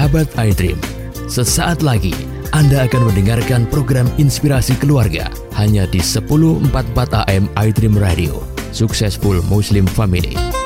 Sahabat iDream, sesaat lagi Anda akan mendengarkan program Inspirasi Keluarga hanya di 1044 AM iDream Radio. Successful Muslim Family.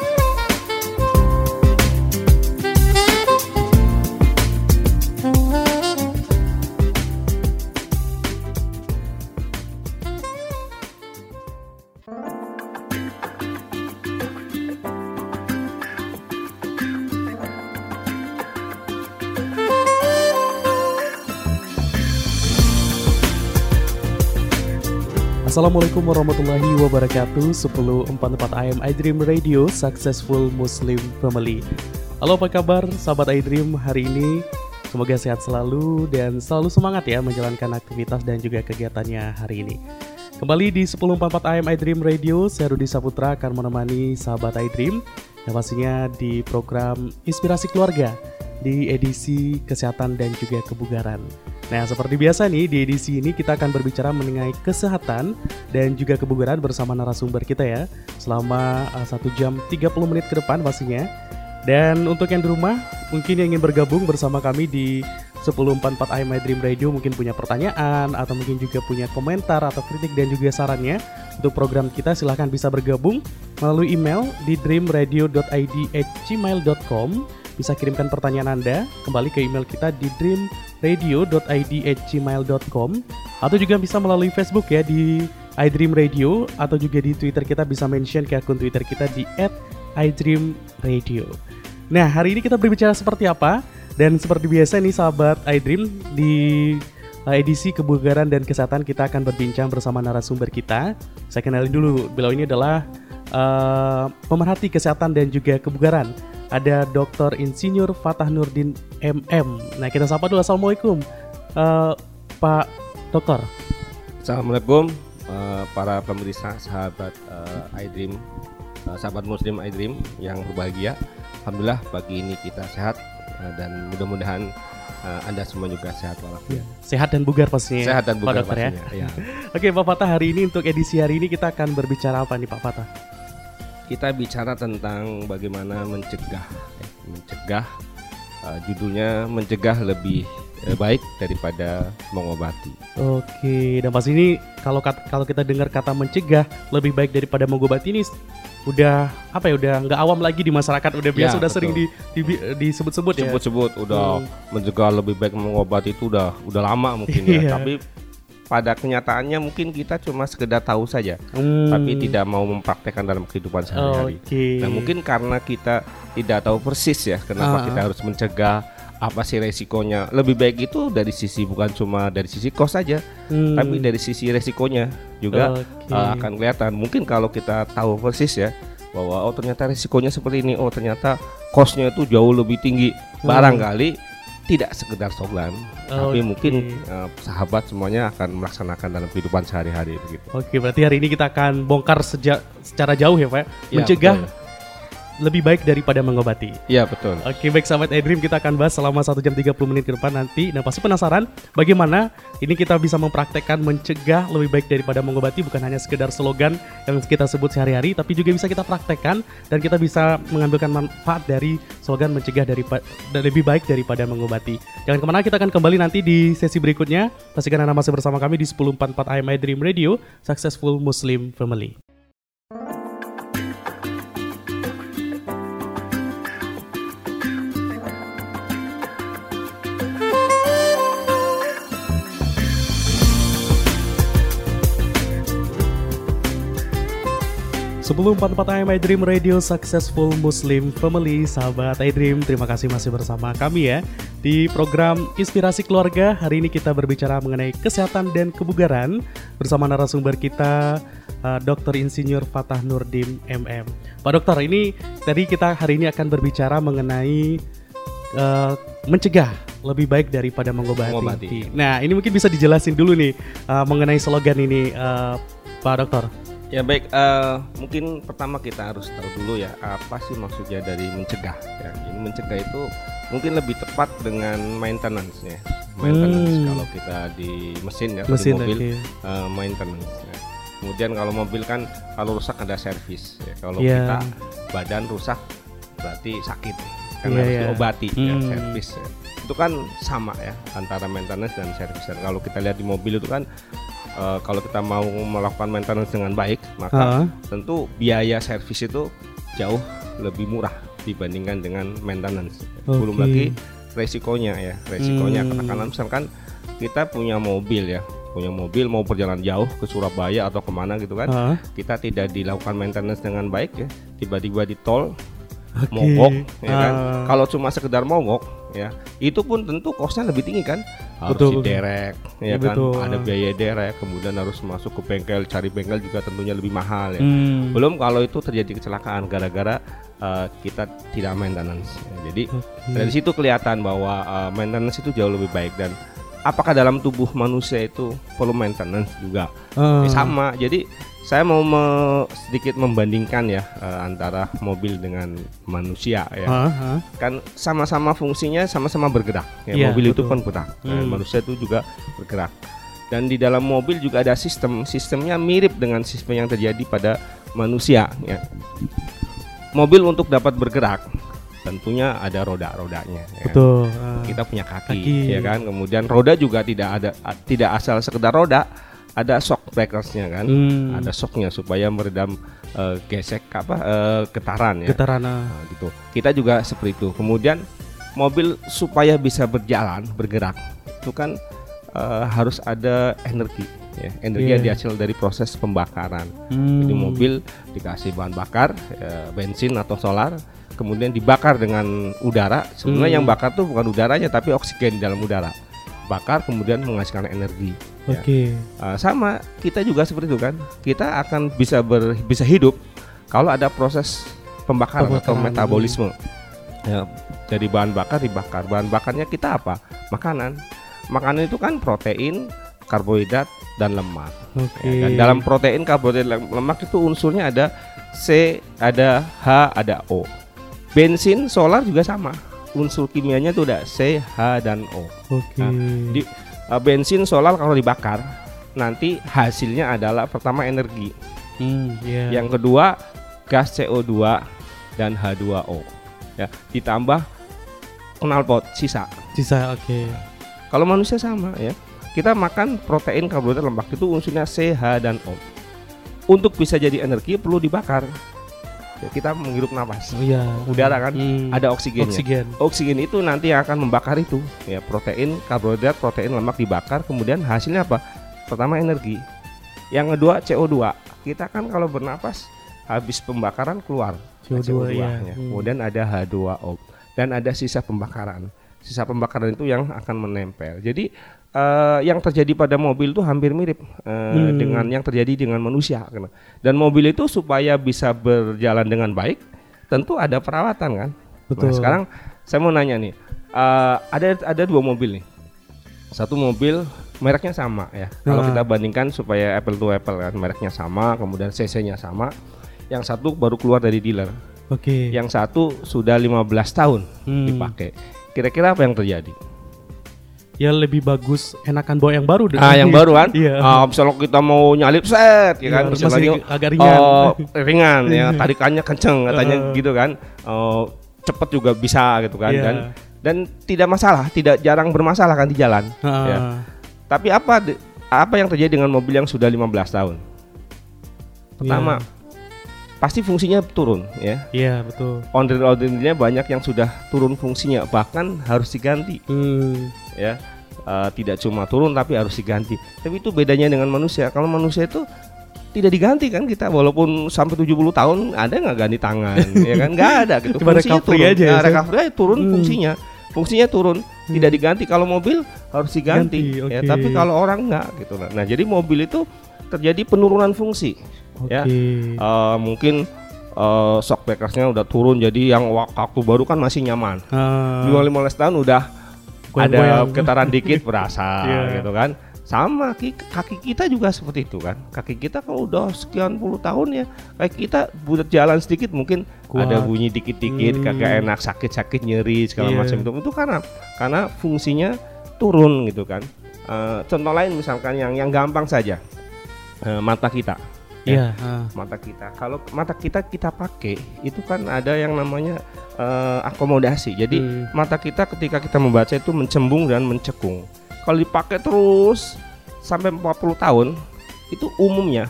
Assalamualaikum warahmatullahi wabarakatuh. 1044 AM iDream Radio Successful Muslim Family. Halo apa kabar sahabat iDream hari ini? Semoga sehat selalu dan selalu semangat ya menjalankan aktivitas dan juga kegiatannya hari ini. Kembali di 1044 AM iDream Radio Saya Rudi Saputra akan menemani sahabat iDream Yang pastinya di program Inspirasi Keluarga Di edisi kesehatan dan juga kebugaran Nah, seperti biasa nih, di edisi ini kita akan berbicara mengenai kesehatan dan juga kebugaran bersama narasumber kita ya selama uh, 1 jam 30 menit ke depan pastinya. Dan untuk yang di rumah, mungkin yang ingin bergabung bersama kami di 1044 I My Dream Radio mungkin punya pertanyaan atau mungkin juga punya komentar atau kritik dan juga sarannya untuk program kita silahkan bisa bergabung melalui email di dreamradio.id@gmail.com bisa kirimkan pertanyaan Anda kembali ke email kita di dreamradio.id@gmail.com atau juga bisa melalui Facebook ya di iDreamRadio atau juga di Twitter kita bisa mention ke akun Twitter kita di @iDreamRadio. Nah, hari ini kita berbicara seperti apa? Dan seperti biasa nih sahabat iDream di edisi kebugaran dan kesehatan kita akan berbincang bersama narasumber kita. Saya kenalin dulu, beliau ini adalah uh, pemerhati kesehatan dan juga kebugaran ada Dr. Insinyur Fatah Nurdin MM. Nah kita sapa dulu Assalamualaikum uh, Pak Dokter. Assalamualaikum uh, para pemirsa sahabat uh, iDream, uh, sahabat Muslim iDream yang berbahagia. Alhamdulillah pagi ini kita sehat uh, dan mudah-mudahan uh, Anda semua juga sehat walafiat. Ya, sehat dan bugar pastinya. Sehat dan bugar Pak dokter, ya. ya. Oke Pak Fatah hari ini untuk edisi hari ini kita akan berbicara apa nih Pak Fatah? Kita bicara tentang bagaimana mencegah, ya, mencegah uh, judulnya mencegah lebih uh, baik daripada mengobati. Oke, dan pas ini kalau kalau kita dengar kata mencegah lebih baik daripada mengobati ini udah apa ya udah nggak awam lagi di masyarakat udah biasa ya, udah betul. sering di, di, disebut-sebut ya. Sebut-sebut udah hmm. mencegah lebih baik mengobati itu udah udah lama mungkin ya. Iya. Tapi pada kenyataannya mungkin kita cuma sekedar tahu saja, hmm. tapi tidak mau mempraktekkan dalam kehidupan sehari-hari. Okay. Nah mungkin karena kita tidak tahu persis ya kenapa uh. kita harus mencegah apa sih resikonya. Lebih baik itu dari sisi bukan cuma dari sisi kos saja, hmm. tapi dari sisi resikonya juga okay. uh, akan kelihatan. Mungkin kalau kita tahu persis ya bahwa oh ternyata resikonya seperti ini, oh ternyata kosnya itu jauh lebih tinggi. Hmm. Barangkali tidak sekedar slogan, okay. tapi mungkin uh, sahabat semuanya akan melaksanakan dalam kehidupan sehari-hari begitu. Oke, berarti hari ini kita akan bongkar sejak secara jauh ya, Pak. Ya, Mencegah betul lebih baik daripada mengobati. Iya betul. Oke baik sahabat Edream kita akan bahas selama 1 jam 30 menit ke depan nanti. Nah pasti penasaran bagaimana ini kita bisa mempraktekkan mencegah lebih baik daripada mengobati bukan hanya sekedar slogan yang kita sebut sehari-hari tapi juga bisa kita praktekkan dan kita bisa mengambilkan manfaat dari slogan mencegah daripada lebih baik daripada mengobati. Jangan ke mana kita akan kembali nanti di sesi berikutnya. Pastikan Anda masih bersama kami di 1044 IMI Dream Radio Successful Muslim Family. 1044 AM iDream Radio Successful Muslim Family Sahabat iDream Terima kasih masih bersama kami ya Di program Inspirasi Keluarga Hari ini kita berbicara mengenai kesehatan dan kebugaran Bersama narasumber kita uh, Dr. Insinyur Fatah Nurdin MM Pak Dokter ini tadi kita hari ini akan berbicara mengenai uh, Mencegah lebih baik daripada mengobati. mengobati. Nah ini mungkin bisa dijelasin dulu nih uh, Mengenai slogan ini uh, Pak Dokter Ya baik, uh, mungkin pertama kita harus tahu dulu ya apa sih maksudnya dari mencegah. Ya, ini mencegah itu mungkin lebih tepat dengan maintenance ya. Maintenance hmm. kalau kita di mesin ya, mesin, di mobil okay. uh, eh, maintenance. Ya. Kemudian kalau mobil kan kalau rusak ada servis. Ya. Kalau yeah. kita badan rusak berarti sakit kan yeah, harus yeah. diobati ya, hmm. ya servis ya. itu kan sama ya antara maintenance dan service. Kalau kita lihat di mobil itu kan uh, kalau kita mau melakukan maintenance dengan baik, maka uh. tentu biaya servis itu jauh lebih murah dibandingkan dengan maintenance. Okay. Belum lagi resikonya ya, resikonya hmm. katakanlah misalkan kita punya mobil ya, punya mobil mau perjalanan jauh ke Surabaya atau ke mana gitu kan, uh. kita tidak dilakukan maintenance dengan baik ya, tiba-tiba di tol okay. mogok ya kan. Uh. Kalau cuma sekedar mogok ya, itu pun tentu kosnya lebih tinggi kan. Harus betul, derek ya, ya kan, betul. ada biaya derek, kemudian harus masuk ke bengkel, cari bengkel juga tentunya lebih mahal ya. Hmm. Belum kalau itu terjadi kecelakaan gara-gara uh, kita tidak maintenance. Ya, jadi okay. dari situ kelihatan bahwa uh, maintenance itu jauh lebih baik dan apakah dalam tubuh manusia itu perlu maintenance juga? Uh. Eh, sama. Jadi saya mau me sedikit membandingkan ya uh, antara mobil dengan manusia ya. Uh, uh. Kan sama-sama fungsinya sama-sama bergerak. Ya, yeah, mobil betul. itu kan bergerak. Hmm. Dan manusia itu juga bergerak. Dan di dalam mobil juga ada sistem. Sistemnya mirip dengan sistem yang terjadi pada manusia ya. Mobil untuk dapat bergerak tentunya ada roda-rodanya. Ya. Betul. Uh, Kita punya kaki, kaki, ya kan. Kemudian roda juga tidak ada tidak asal sekedar roda, ada shock breakersnya kan, hmm. ada shocknya supaya meredam uh, gesek apa uh, getaran ya. Getaran. Ah. Nah, gitu. Kita juga seperti itu. Kemudian mobil supaya bisa berjalan bergerak itu kan uh, harus ada energi ya energi yeah. yang dihasil dari proses pembakaran hmm. jadi mobil dikasih bahan bakar ya, bensin atau solar kemudian dibakar dengan udara. Sebenarnya hmm. yang bakar tuh bukan udaranya tapi oksigen di dalam udara. Bakar kemudian menghasilkan energi. Ya. Oke. Okay. Ya. Uh, sama kita juga seperti itu kan. Kita akan bisa ber, bisa hidup kalau ada proses pembakaran, pembakaran. atau metabolisme. Ya, jadi bahan bakar dibakar. Bahan bakarnya kita apa? Makanan. Makanan itu kan protein, karbohidrat dan lemak. Okay. Ya, dan dalam protein, karbohidrat, lemak itu unsurnya ada C, ada H, ada O. Bensin solar juga sama. Unsur kimianya itu udah C, H dan O. Oke. Okay. Nah, di uh, bensin solar kalau dibakar nanti hasilnya adalah pertama energi. Hmm, yeah. Yang kedua gas CO2 dan H2O. Ya, ditambah knalpot sisa. Sisa, oke. Okay. Kalau manusia sama ya. Kita makan protein, karbohidrat, lemak itu unsurnya C, H dan O. Untuk bisa jadi energi perlu dibakar kita menghirup nafas. Oh, iya. Udara kan hmm. ada oksigennya. Oksigen. Oksigen itu nanti akan membakar itu ya protein, karbohidrat, protein, lemak dibakar kemudian hasilnya apa? Pertama energi. Yang kedua CO2. Kita kan kalau bernapas habis pembakaran keluar CO2, CO2 ya. Hmm. Kemudian ada H2O dan ada sisa pembakaran. Sisa pembakaran itu yang akan menempel. Jadi uh, yang terjadi pada mobil itu hampir mirip uh, hmm. dengan yang terjadi dengan manusia. Dan mobil itu supaya bisa berjalan dengan baik, tentu ada perawatan kan. Nah, Betul. Nah, sekarang saya mau nanya nih, uh, ada ada dua mobil nih. Satu mobil mereknya sama ya. Nah. Kalau kita bandingkan supaya Apple to Apple kan, mereknya sama, kemudian CC-nya sama. Yang satu baru keluar dari dealer. Oke. Okay. Yang satu sudah 15 tahun hmm. dipakai. Kira-kira apa yang terjadi? Ya lebih bagus enakan bawa yang baru deh. Ah, yang baru kan? Iya. Ah, misalnya kita mau nyalip set ya iya, kan, misalnya lagi agak ringan. Oh, ringan ya, tarikannya kenceng katanya uh. gitu kan. Oh, cepet juga bisa gitu kan yeah. dan dan tidak masalah, tidak jarang bermasalah kan di jalan uh. ya. Tapi apa apa yang terjadi dengan mobil yang sudah 15 tahun? Pertama, yeah pasti fungsinya turun ya. Iya betul. Ondel-ondelnya banyak yang sudah turun fungsinya bahkan harus diganti. Hmm. Ya uh, tidak cuma turun tapi harus diganti. Tapi itu bedanya dengan manusia. Kalau manusia itu tidak diganti kan kita walaupun sampai 70 tahun ada nggak ganti tangan ya kan nggak ada gitu Cuma fungsinya turun aja ya, nah, recovery aja turun hmm. fungsinya fungsinya turun hmm. tidak diganti kalau mobil harus diganti Ganti, okay. ya tapi kalau orang nggak gitu nah jadi mobil itu terjadi penurunan fungsi okay. ya uh, mungkin uh, shock breakersnya udah turun jadi yang waktu baru kan masih nyaman uh. 15 tahun udah ada getaran dikit berasa yeah. gitu kan sama kaki kita juga seperti itu kan kaki kita kalau udah sekian puluh tahun ya kayak kita buat jalan sedikit mungkin Kuat. ada bunyi dikit-dikit hmm. kagak enak sakit-sakit nyeri segala yeah. macam itu itu karena karena fungsinya turun gitu kan uh, contoh lain misalkan yang yang gampang saja uh, mata kita ya, yeah, uh. mata kita. Kalau mata kita kita pakai itu kan ada yang namanya uh, akomodasi. Jadi hmm. mata kita ketika kita membaca itu mencembung dan mencekung. Kalau dipakai terus sampai 40 tahun itu umumnya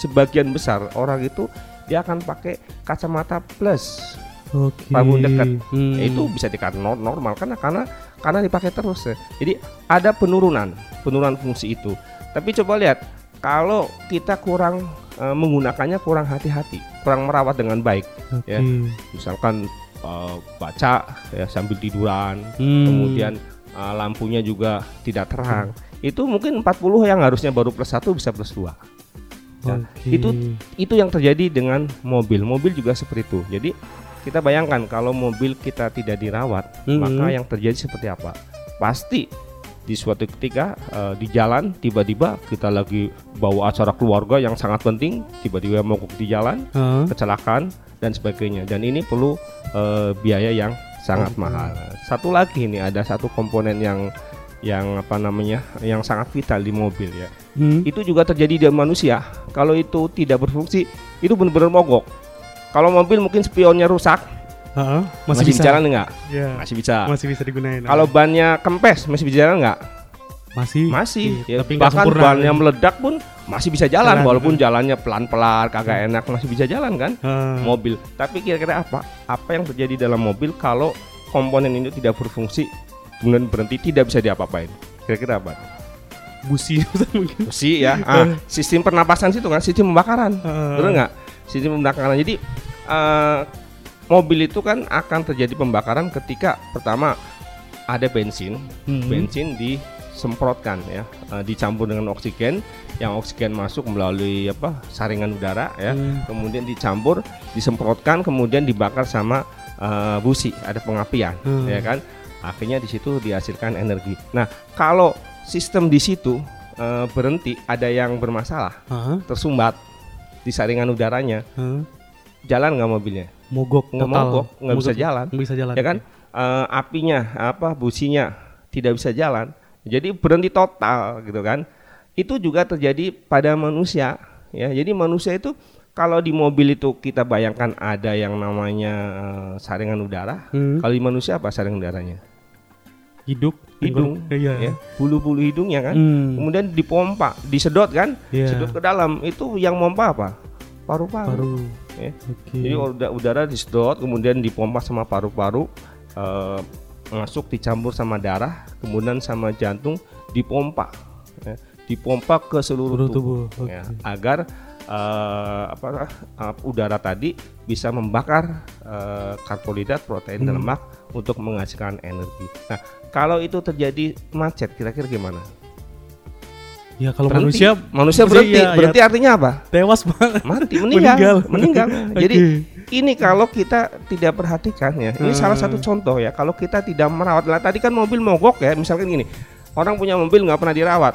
sebagian besar orang itu dia akan pakai kacamata plus okay. tabung dekat hmm. itu bisa dikatakan normal karena karena karena dipakai terus ya. jadi ada penurunan penurunan fungsi itu tapi coba lihat kalau kita kurang uh, menggunakannya kurang hati-hati kurang merawat dengan baik okay. ya misalkan uh, baca ya sambil tiduran hmm. kemudian uh, lampunya juga tidak terang hmm. itu mungkin 40 yang harusnya baru plus satu bisa plus dua Ya. Okay. Itu itu yang terjadi dengan mobil. Mobil juga seperti itu. Jadi kita bayangkan kalau mobil kita tidak dirawat, mm -hmm. maka yang terjadi seperti apa? Pasti di suatu ketika uh, di jalan tiba-tiba kita lagi bawa acara keluarga yang sangat penting, tiba-tiba mogok di jalan, uh. kecelakaan dan sebagainya. Dan ini perlu uh, biaya yang sangat okay. mahal. Satu lagi ini ada satu komponen yang yang apa namanya yang sangat vital di mobil ya. Hmm. Itu juga terjadi di manusia. Kalau itu tidak berfungsi, itu benar-benar mogok. Kalau mobil mungkin spionnya rusak, uh-huh. masih, masih bisa jalan enggak? Yeah. Masih bisa. Masih bisa digunakan. Kalau bannya kempes, masih bisa jalan enggak? Masih. Masih. Ya, tapi bahkan bannya meledak pun masih bisa jalan, jalan walaupun kan? jalannya pelan-pelan, kagak enak, masih bisa jalan kan? Uh. Mobil. Tapi kira-kira apa? Apa yang terjadi dalam mobil kalau komponen ini tidak berfungsi kemudian berhenti tidak bisa diapa-apain? Kira-kira apa? busi mungkin busi ya ah, sistem pernapasan situ kan sistem pembakaran uh. betul nggak sistem pembakaran jadi uh, mobil itu kan akan terjadi pembakaran ketika pertama ada bensin hmm. bensin disemprotkan ya uh, dicampur dengan oksigen yang oksigen masuk melalui apa saringan udara ya hmm. kemudian dicampur disemprotkan kemudian dibakar sama uh, busi ada pengapian hmm. ya kan akhirnya di situ dihasilkan energi nah kalau sistem di situ uh, berhenti, ada yang bermasalah, uh-huh. tersumbat di saringan udaranya, uh-huh. jalan nggak mobilnya? Mogok, nggak mogok, nggak bisa jalan, bisa jalan, ya kan? Uh, apinya, apa businya tidak bisa jalan, jadi berhenti total gitu kan? Itu juga terjadi pada manusia, ya. Jadi manusia itu kalau di mobil itu kita bayangkan ada yang namanya uh, saringan udara, hmm. kalau di manusia apa saringan udaranya? Hidup hidung, iya. ya, bulu-bulu hidungnya kan, hmm. kemudian dipompa, disedot kan, yeah. sedot ke dalam, itu yang pompa apa? Paru-paru. Ya. Okay. Jadi udara, udara disedot, kemudian dipompa sama paru-paru, uh, masuk dicampur sama darah, kemudian sama jantung dipompa, ya. dipompa ke seluruh, seluruh tubuh, tubuh. Okay. Ya, agar uh, apa uh, udara tadi bisa membakar uh, karbohidrat, protein hmm. dan lemak untuk menghasilkan energi. Nah, kalau itu terjadi macet, kira-kira gimana? Ya kalau berhenti. manusia manusia berhenti, ya, berhenti ya, artinya apa? Tewas banget. Mati, meninggal, meninggal. meninggal. Jadi ini kalau kita tidak perhatikan ya, ini hmm. salah satu contoh ya. Kalau kita tidak merawat, lah tadi kan mobil mogok ya, misalkan gini, orang punya mobil nggak pernah dirawat,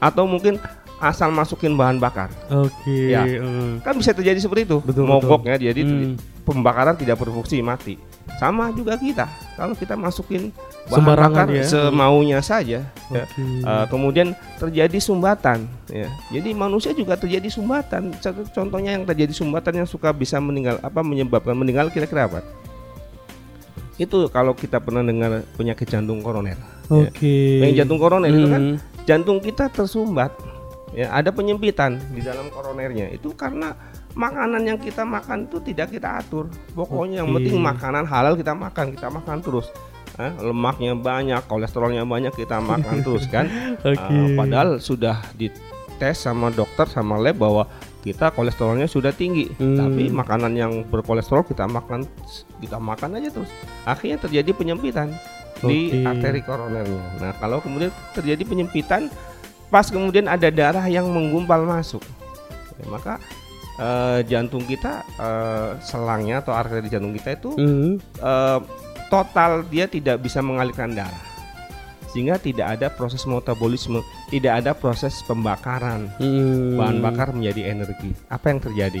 atau mungkin asal masukin bahan bakar. Oke. Okay. Ya, hmm. kan bisa terjadi seperti itu, betul, mogok betul. ya, jadi hmm. Pembakaran tidak berfungsi, mati. Sama juga kita, kalau kita masukin bahan bakar ya. semaunya saja, okay. ya. uh, kemudian terjadi sumbatan, ya. Jadi manusia juga terjadi sumbatan. Contohnya yang terjadi sumbatan yang suka bisa meninggal, apa menyebabkan meninggal kira-kira apa? Itu kalau kita pernah dengar penyakit jantung koroner. Oke. Okay. Ya. Penyakit jantung koroner hmm. itu kan hmm. jantung kita tersumbat, ya. Ada penyempitan di dalam koronernya. Itu karena makanan yang kita makan itu tidak kita atur. Pokoknya okay. yang penting makanan halal kita makan, kita makan terus. Eh, lemaknya banyak, kolesterolnya banyak kita makan terus kan. Okay. Uh, padahal sudah dites sama dokter sama lab bahwa kita kolesterolnya sudah tinggi, hmm. tapi makanan yang berkolesterol kita makan kita makan aja terus. Akhirnya terjadi penyempitan okay. di arteri koronernya. Nah, kalau kemudian terjadi penyempitan pas kemudian ada darah yang menggumpal masuk. Ya, maka uh, jantung kita uh, selangnya atau arteri jantung kita itu mm. uh, total dia tidak bisa mengalirkan darah sehingga tidak ada proses metabolisme, tidak ada proses pembakaran hmm. bahan bakar menjadi energi. Apa yang terjadi?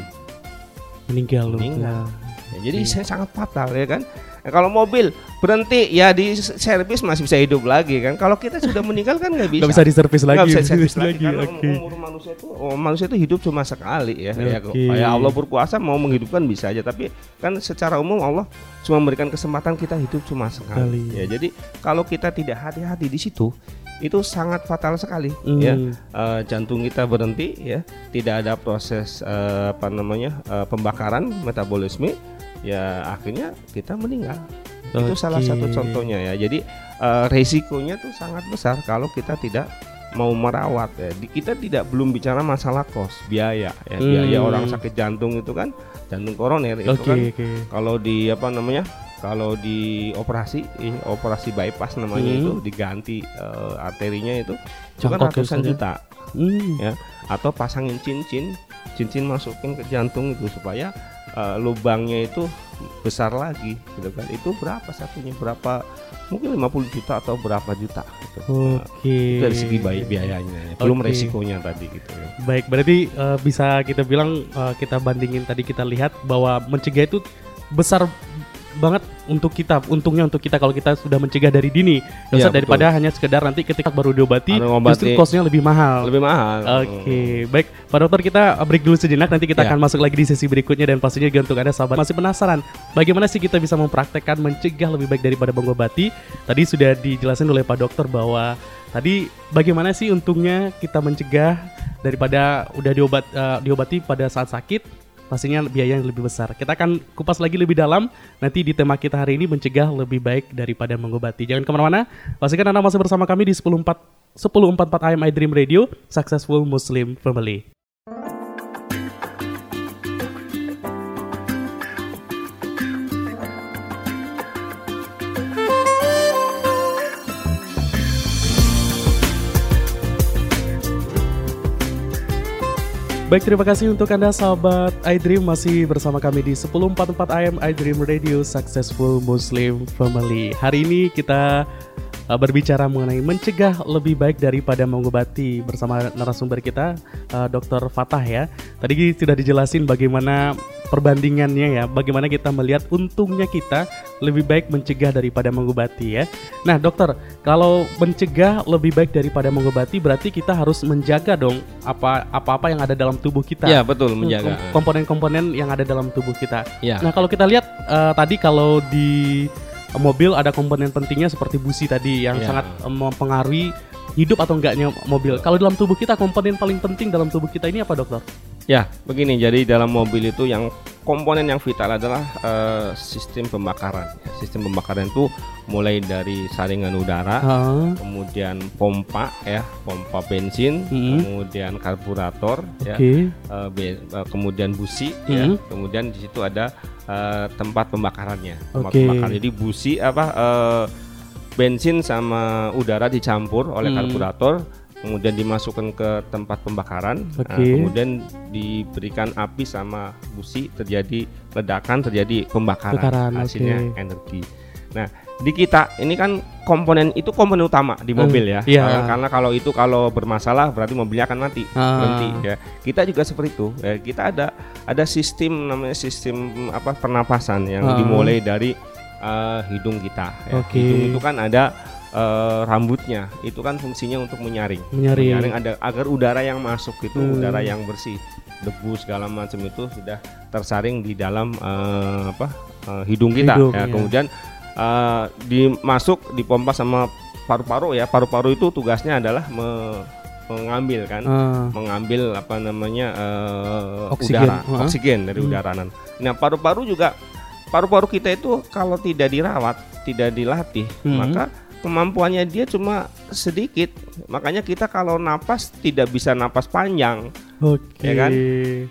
Meninggal. Meninggal. Ya, jadi hmm. saya sangat fatal ya kan. Nah, kalau mobil berhenti ya di servis masih bisa hidup lagi kan. Kalau kita sudah meninggal kan nggak bisa. Nggak bisa diservis lagi. Nggak bisa diservis lagi. lagi. Okay. umur manusia itu oh, manusia itu hidup cuma sekali ya. Okay. Ya, ya Allah berkuasa mau menghidupkan bisa aja. Tapi kan secara umum Allah cuma memberikan kesempatan kita hidup cuma sekali. Kali. Ya jadi kalau kita tidak hati-hati di situ itu sangat fatal sekali mm. ya uh, jantung kita berhenti ya tidak ada proses uh, apa namanya uh, pembakaran metabolisme ya akhirnya kita meninggal. Okay. Itu salah satu contohnya ya. Jadi uh, resikonya tuh sangat besar kalau kita tidak mau merawat ya. Di, kita tidak belum bicara masalah kos, biaya ya. Hmm. Biaya orang sakit jantung itu kan jantung koroner itu okay, kan okay. kalau di apa namanya? Kalau di operasi, eh, operasi bypass namanya hmm. itu diganti uh, arterinya itu cuma ratusan juta, hmm. ya. Atau pasangin cincin, cincin masukin ke jantung itu supaya uh, lubangnya itu besar lagi gitu kan itu berapa satunya berapa mungkin 50 juta atau berapa juta gitu. Oke. Okay. dari segi baik biayanya ya. belum okay. resikonya tadi gitu ya. Baik, berarti uh, bisa kita bilang uh, kita bandingin tadi kita lihat bahwa mencegah itu besar banget untuk kita untungnya untuk kita kalau kita sudah mencegah dari dini. Ya, daripada hanya sekedar nanti ketika baru diobati justru kosnya lebih mahal. Lebih mahal. Oke okay. baik. Pak Dokter kita break dulu sejenak. Nanti kita ya. akan masuk lagi di sesi berikutnya dan pastinya juga untuk anda sahabat masih penasaran bagaimana sih kita bisa mempraktekkan mencegah lebih baik daripada mengobati? Tadi sudah dijelasin oleh Pak Dokter bahwa tadi bagaimana sih untungnya kita mencegah daripada udah diobat uh, diobati pada saat sakit pastinya biaya yang lebih besar. Kita akan kupas lagi lebih dalam nanti di tema kita hari ini mencegah lebih baik daripada mengobati. Jangan ke mana-mana, pastikan Anda masih bersama kami di 104 1044 AM I Dream Radio, Successful Muslim Family. Baik, terima kasih untuk Anda sahabat iDream masih bersama kami di 1044 AM iDream Radio Successful Muslim Family. Hari ini kita uh, berbicara mengenai mencegah lebih baik daripada mengobati bersama narasumber kita uh, Dr. Fatah ya. Tadi sudah dijelasin bagaimana perbandingannya ya, bagaimana kita melihat untungnya kita lebih baik mencegah daripada mengobati ya. Nah, dokter, kalau mencegah lebih baik daripada mengobati berarti kita harus menjaga dong apa apa-apa yang ada dalam tubuh kita. Ya, betul, menjaga. Komponen-komponen yang ada dalam tubuh kita. Ya. Nah, kalau kita lihat uh, tadi kalau di mobil ada komponen pentingnya seperti busi tadi yang ya. sangat mempengaruhi hidup atau enggaknya mobil. Kalau dalam tubuh kita komponen paling penting dalam tubuh kita ini apa, dokter? Ya, begini. Jadi dalam mobil itu yang komponen yang vital adalah uh, sistem pembakaran. Ya, sistem pembakaran itu mulai dari saringan udara, uh. kemudian pompa ya, pompa bensin, hmm. kemudian karburator, okay. ya, uh, be, uh, kemudian busi, hmm. ya, kemudian di situ ada uh, tempat pembakarannya. Tempat okay. pembakaran. Jadi busi apa? Uh, bensin sama udara dicampur oleh hmm. karburator kemudian dimasukkan ke tempat pembakaran, okay. nah, kemudian diberikan api sama busi terjadi ledakan, terjadi pembakaran, Bekaran, hasilnya okay. energi. Nah di kita ini kan komponen itu komponen utama di mobil hmm, ya, yeah. karena, karena kalau itu kalau bermasalah berarti mobilnya akan mati ah. berhenti ya. Kita juga seperti itu, ya, kita ada ada sistem namanya sistem apa pernapasan yang ah. dimulai dari uh, hidung kita. Ya. Okay. Hidung itu kan ada uh, rambutnya itu kan fungsinya untuk menyaring. Menyaring. menyaring ada agar udara yang masuk itu hmm. udara yang bersih, debu segala macam itu sudah tersaring di dalam uh, apa uh, hidung kita. Hidung, ya. ya. Kemudian uh, dimasuk dipompa sama paru-paru ya. Paru-paru itu tugasnya adalah me mengambil kan, uh. mengambil apa namanya uh, oksigen. udara, uh. oksigen dari hmm. udara. Nah paru-paru juga paru-paru kita itu kalau tidak dirawat, tidak dilatih, hmm. maka kemampuannya dia cuma sedikit. Makanya kita kalau napas tidak bisa napas panjang. Oke. Okay. Ya kan?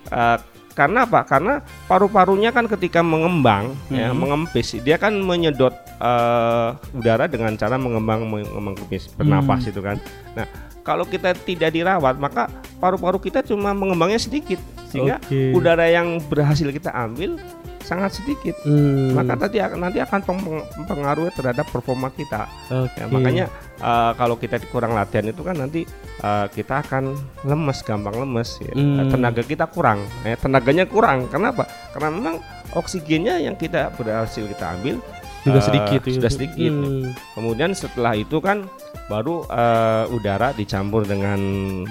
Uh, karena apa? Karena paru-parunya kan ketika mengembang, ya, hmm. ya, mengempis, dia kan menyedot uh, udara dengan cara mengembang mengempis bernapas hmm. itu kan. Nah, kalau kita tidak dirawat, maka paru-paru kita cuma mengembangnya sedikit, sehingga okay. udara yang berhasil kita ambil sangat sedikit. Hmm. Maka tadi nanti akan mempengaruhi terhadap performa kita. Okay. Ya, makanya uh, kalau kita kurang latihan itu kan nanti uh, kita akan lemes, gampang lemes. Ya. Hmm. Tenaga kita kurang. Eh, tenaganya kurang. Kenapa? Karena memang oksigennya yang kita berhasil kita ambil juga uh, sedikit ya. sudah sedikit hmm. kemudian setelah itu kan baru uh, udara dicampur dengan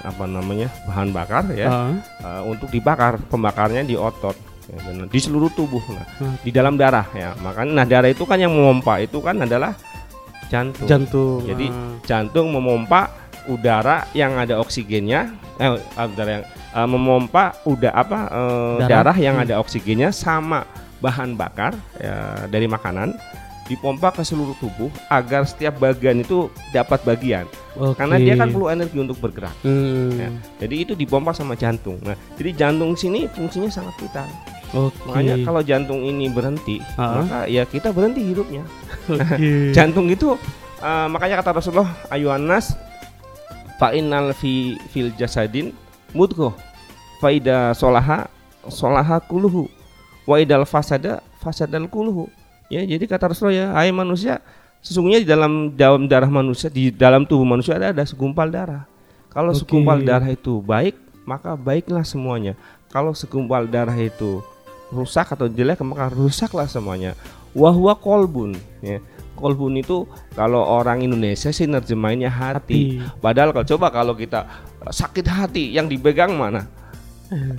apa namanya bahan bakar ya uh. Uh, untuk dibakar pembakarnya di otot ya, di seluruh tubuh nah uh. di dalam darah ya makanya nah darah itu kan yang memompa itu kan adalah jantung jantung jadi uh. jantung memompa udara yang ada oksigennya eh udara yang uh, memompa udah apa uh, darah. darah yang hmm. ada oksigennya sama bahan bakar ya, dari makanan dipompa ke seluruh tubuh agar setiap bagian itu dapat bagian okay. karena dia kan perlu energi untuk bergerak hmm. ya, jadi itu dipompa sama jantung nah jadi jantung sini fungsinya sangat vital okay. makanya kalau jantung ini berhenti uh -huh. maka ya kita berhenti hidupnya okay. jantung itu uh, makanya kata Rasulullah ayuanas fa'inal fi fil jasadin mudgo faida solaha solaha kuluhu wa idal fasada fasadal kuluhu Ya, jadi kata Rasulullah ya, hai manusia, sesungguhnya di dalam dalam darah manusia, di dalam tubuh manusia ada ada segumpal darah. Kalau okay. segumpal darah itu baik, maka baiklah semuanya. Kalau segumpal darah itu rusak atau jelek, maka rusaklah semuanya. Wahwa kolbun, ya. Kolbun itu kalau orang Indonesia sih nerjemahinnya hati. hati. Padahal kalau coba kalau kita sakit hati, yang dipegang mana?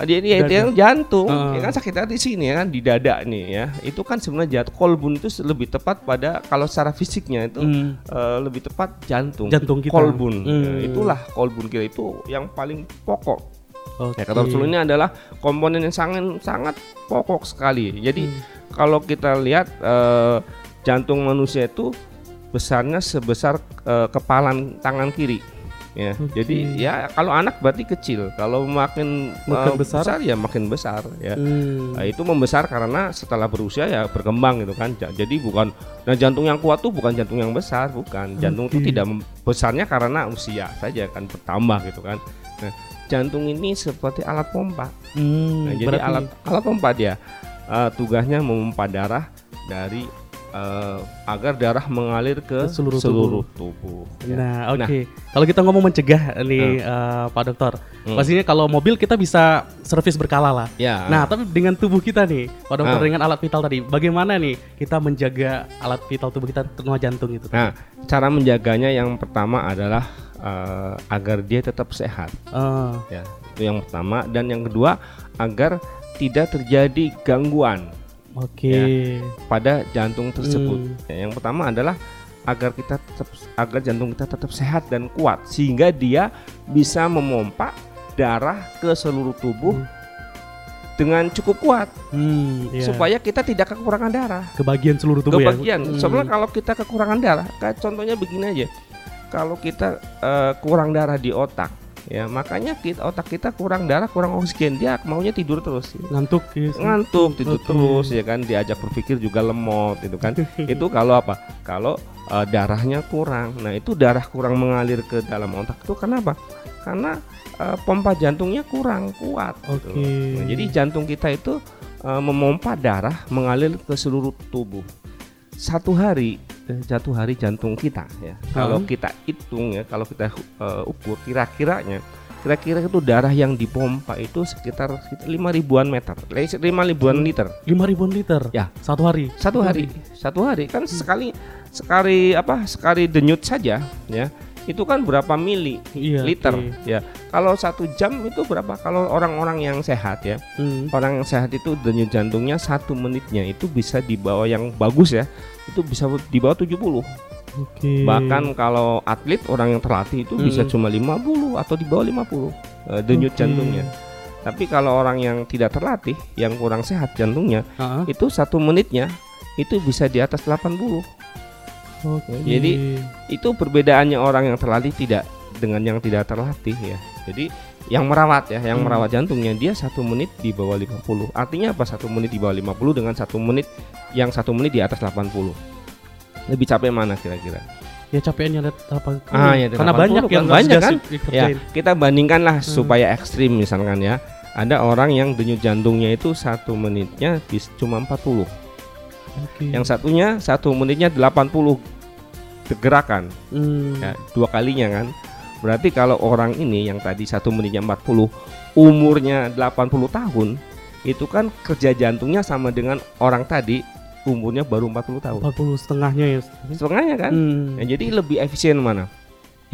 dia dia itu yang jantung uh. ya kan sakit hati sini ya kan di dada nih ya itu kan sebenarnya jatuh kolbun itu lebih tepat pada kalau secara fisiknya itu hmm. uh, lebih tepat jantung jantung kita kolbun hmm. ya, itulah kolbun kita itu yang paling pokok okay. ya kata Rasul ini adalah komponen yang sangat sangat pokok sekali jadi hmm. kalau kita lihat uh, jantung manusia itu besarnya sebesar uh, kepalan tangan kiri ya. Okay. Jadi ya kalau anak berarti kecil, kalau makin, makin uh, besar? besar ya makin besar ya. Hmm. Nah, itu membesar karena setelah berusia ya berkembang gitu kan. Jadi bukan nah jantung yang kuat tuh bukan jantung yang besar, bukan. Jantung itu tidak besarnya karena usia saja kan bertambah gitu kan. Nah, jantung ini seperti alat pompa. Hmm, nah, jadi alat alat pompa dia uh, tugasnya memompa darah dari uh, agar darah mengalir ke, seluruh, seluruh tubuh. tubuh ya. Nah, oke. Okay. Nah, kalau kita ngomong mencegah nih uh. Uh, Pak Dokter, hmm. pastinya kalau mobil kita bisa servis berkala lah. Ya. Nah, tapi dengan tubuh kita nih, Pak Dokter uh. dengan alat vital tadi, bagaimana nih kita menjaga alat vital tubuh kita terutama jantung itu? Nah, cara menjaganya yang pertama adalah uh, agar dia tetap sehat. Uh. Ya, itu yang pertama dan yang kedua agar tidak terjadi gangguan Oke. Okay. Ya, pada jantung tersebut. Hmm. Ya, yang pertama adalah agar kita tetap agar jantung kita tetap sehat dan kuat sehingga dia bisa memompa darah ke seluruh tubuh hmm. dengan cukup kuat hmm, yeah. supaya kita tidak kekurangan darah ke bagian seluruh tubuh ke bagian ya? hmm. kalau kita kekurangan darah kayak contohnya begini aja kalau kita uh, kurang darah di otak ya makanya kita otak kita kurang darah kurang oksigen dia maunya tidur terus ya. ngantuk ya, ngantuk tidur okay. terus ya kan diajak berpikir juga lemot itu kan itu kalau apa kalau uh, darahnya kurang nah itu darah kurang mengalir ke dalam otak itu kenapa karena uh, pompa jantungnya kurang kuat okay. gitu. nah, jadi jantung kita itu uh, memompa darah mengalir ke seluruh tubuh satu hari jatuh hari jantung kita ya. Hmm. Kalau kita hitung ya, kalau kita uh, ukur kira-kiranya kira-kira itu darah yang dipompa itu sekitar lima ribuan meter, lima ribuan liter. Lima ribuan liter. Ya, satu hari. Satu hari. Satu hari kan hmm. sekali sekali apa? Sekali denyut saja ya itu kan berapa mili iya, liter okay. ya kalau satu jam itu berapa kalau orang-orang yang sehat ya hmm. orang yang sehat itu denyut jantungnya satu menitnya itu bisa dibawa yang bagus ya itu bisa dibawa 70 Okay. Bahkan kalau atlet orang yang terlatih itu hmm. bisa cuma 50 atau di bawah 50 uh, denyut okay. jantungnya. Tapi kalau orang yang tidak terlatih, yang kurang sehat jantungnya, uh -huh. itu satu menitnya itu bisa di atas 80. Okay. Jadi itu perbedaannya orang yang terlatih tidak dengan yang tidak terlatih ya. Jadi yang merawat ya, yang hmm. merawat jantungnya dia satu menit di bawah 50. Artinya apa satu menit di bawah 50 dengan satu menit yang satu menit di atas 80. Lebih capek mana kira-kira? Ya capeknya ada apa? Ah, ya, karena banyak kan, yang banyak kan. Ya, kita bandingkanlah hmm. supaya ekstrim misalkan ya. Ada orang yang denyut jantungnya itu satu menitnya cuma 40 Okay. Yang satunya satu menitnya 80 gerakan. Hmm. Ya, dua kalinya kan. Berarti kalau orang ini yang tadi satu menitnya 40 umurnya 80 tahun itu kan kerja jantungnya sama dengan orang tadi umurnya baru 40 tahun. 40 setengahnya ya. Setengahnya kan? Hmm. Ya, jadi lebih efisien mana?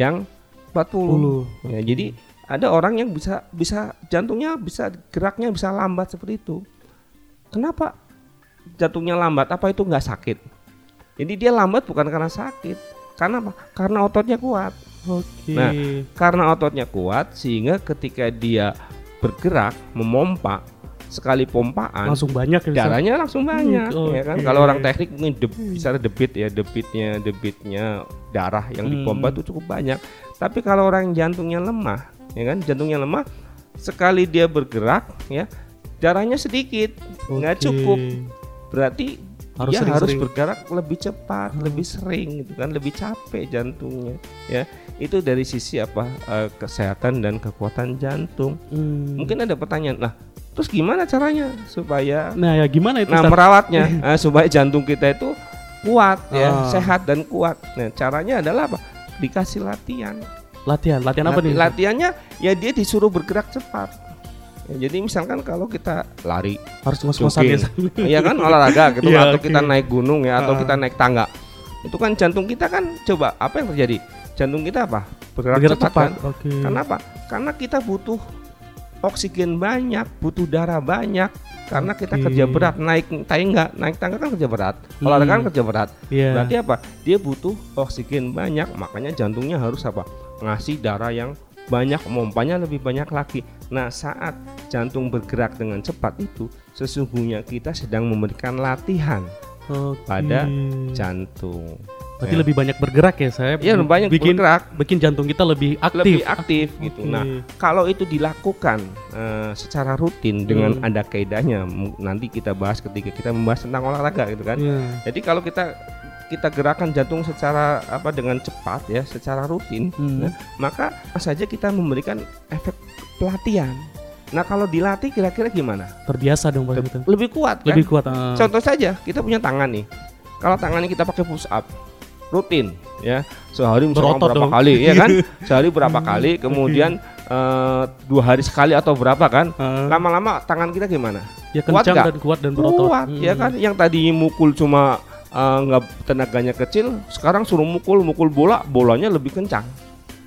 Yang 40. 40. Ya, jadi ada orang yang bisa bisa jantungnya bisa geraknya bisa lambat seperti itu. Kenapa jantungnya lambat? Apa itu nggak sakit? Jadi dia lambat bukan karena sakit, karena apa? Karena ototnya kuat. Oke. Nah, karena ototnya kuat sehingga ketika dia bergerak memompa sekali pompaan langsung banyak ya, darahnya langsung banyak hmm, ya kan kalau orang teknik mungkin de, bisa debit ya debitnya debitnya darah yang hmm. dipompa itu cukup banyak tapi kalau orang jantungnya lemah ya kan jantungnya lemah sekali dia bergerak ya darahnya sedikit nggak okay. cukup berarti harus dia sering, harus bergerak lebih cepat, hmm. lebih sering gitu kan, lebih capek jantungnya ya. Itu dari sisi apa uh, kesehatan dan kekuatan jantung. Hmm. Mungkin ada pertanyaan, lah terus gimana caranya supaya Nah, ya gimana itu? Nah, merawatnya uh, supaya jantung kita itu kuat ya, oh. sehat dan kuat. Nah, caranya adalah apa? Dikasih latihan. Latihan, latihan apa Lati nih? Latihannya ya dia disuruh bergerak cepat Ya, jadi misalkan kalau kita lari harus ngos-ngosan ya. Iya kan olahraga gitu ya, atau okay. kita naik gunung ya atau uh. kita naik tangga. Itu kan jantung kita kan coba apa yang terjadi? Jantung kita apa? Bergerak, Bergerak cepat, cepat. kan? Okay. Kenapa? Karena kita butuh oksigen banyak, butuh darah banyak karena kita okay. kerja berat naik tangga naik tangga kan kerja berat hmm. olahraga kan kerja berat yeah. berarti apa dia butuh oksigen banyak makanya jantungnya harus apa ngasih darah yang banyak pompanya lebih banyak lagi. Nah, saat jantung bergerak dengan cepat itu sesungguhnya kita sedang memberikan latihan okay. pada jantung. Berarti ya. lebih banyak bergerak ya saya. Iya, lebih banyak bikin, bergerak. Bikin jantung kita lebih aktif. Lebih aktif gitu. Nah, kalau itu dilakukan uh, secara rutin dengan hmm. ada kaidahnya, nanti kita bahas ketika kita membahas tentang olahraga gitu kan. Yeah. Jadi kalau kita kita gerakan jantung secara apa dengan cepat ya, secara rutin, hmm. nah, maka saja kita memberikan efek pelatihan. Nah kalau dilatih kira-kira gimana? Terbiasa dong Pak Lebih, kuat kan? Lebih kuat. Uh. Contoh saja kita punya tangan nih. Kalau tangan ini kita pakai push up rutin ya. Sehari misalnya berapa dong. kali ya kan? Sehari berapa hmm, kali kemudian uh, dua hari sekali atau berapa kan? Lama-lama uh. tangan kita gimana? Ya kuat dan kuat dan berotot. Kuat hmm. ya kan? Yang tadi mukul cuma Eh, nggak uh, tenaganya kecil sekarang suruh mukul mukul bola bolanya lebih kencang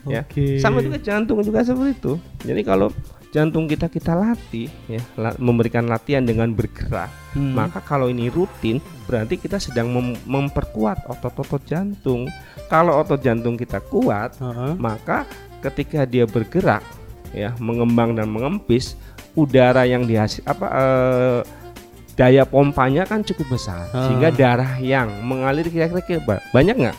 okay. ya sama juga jantung juga seperti itu. Jadi kalau jantung kita kita latih ya la memberikan latihan dengan bergerak hmm. maka kalau ini rutin berarti kita sedang mem memperkuat otot-otot jantung kalau otot jantung kita kuat uh -huh. maka ketika dia bergerak ya mengembang dan mengempis udara yang dihasil apa uh, daya pompanya kan cukup besar uh. sehingga darah yang mengalir kira-kira banyak nggak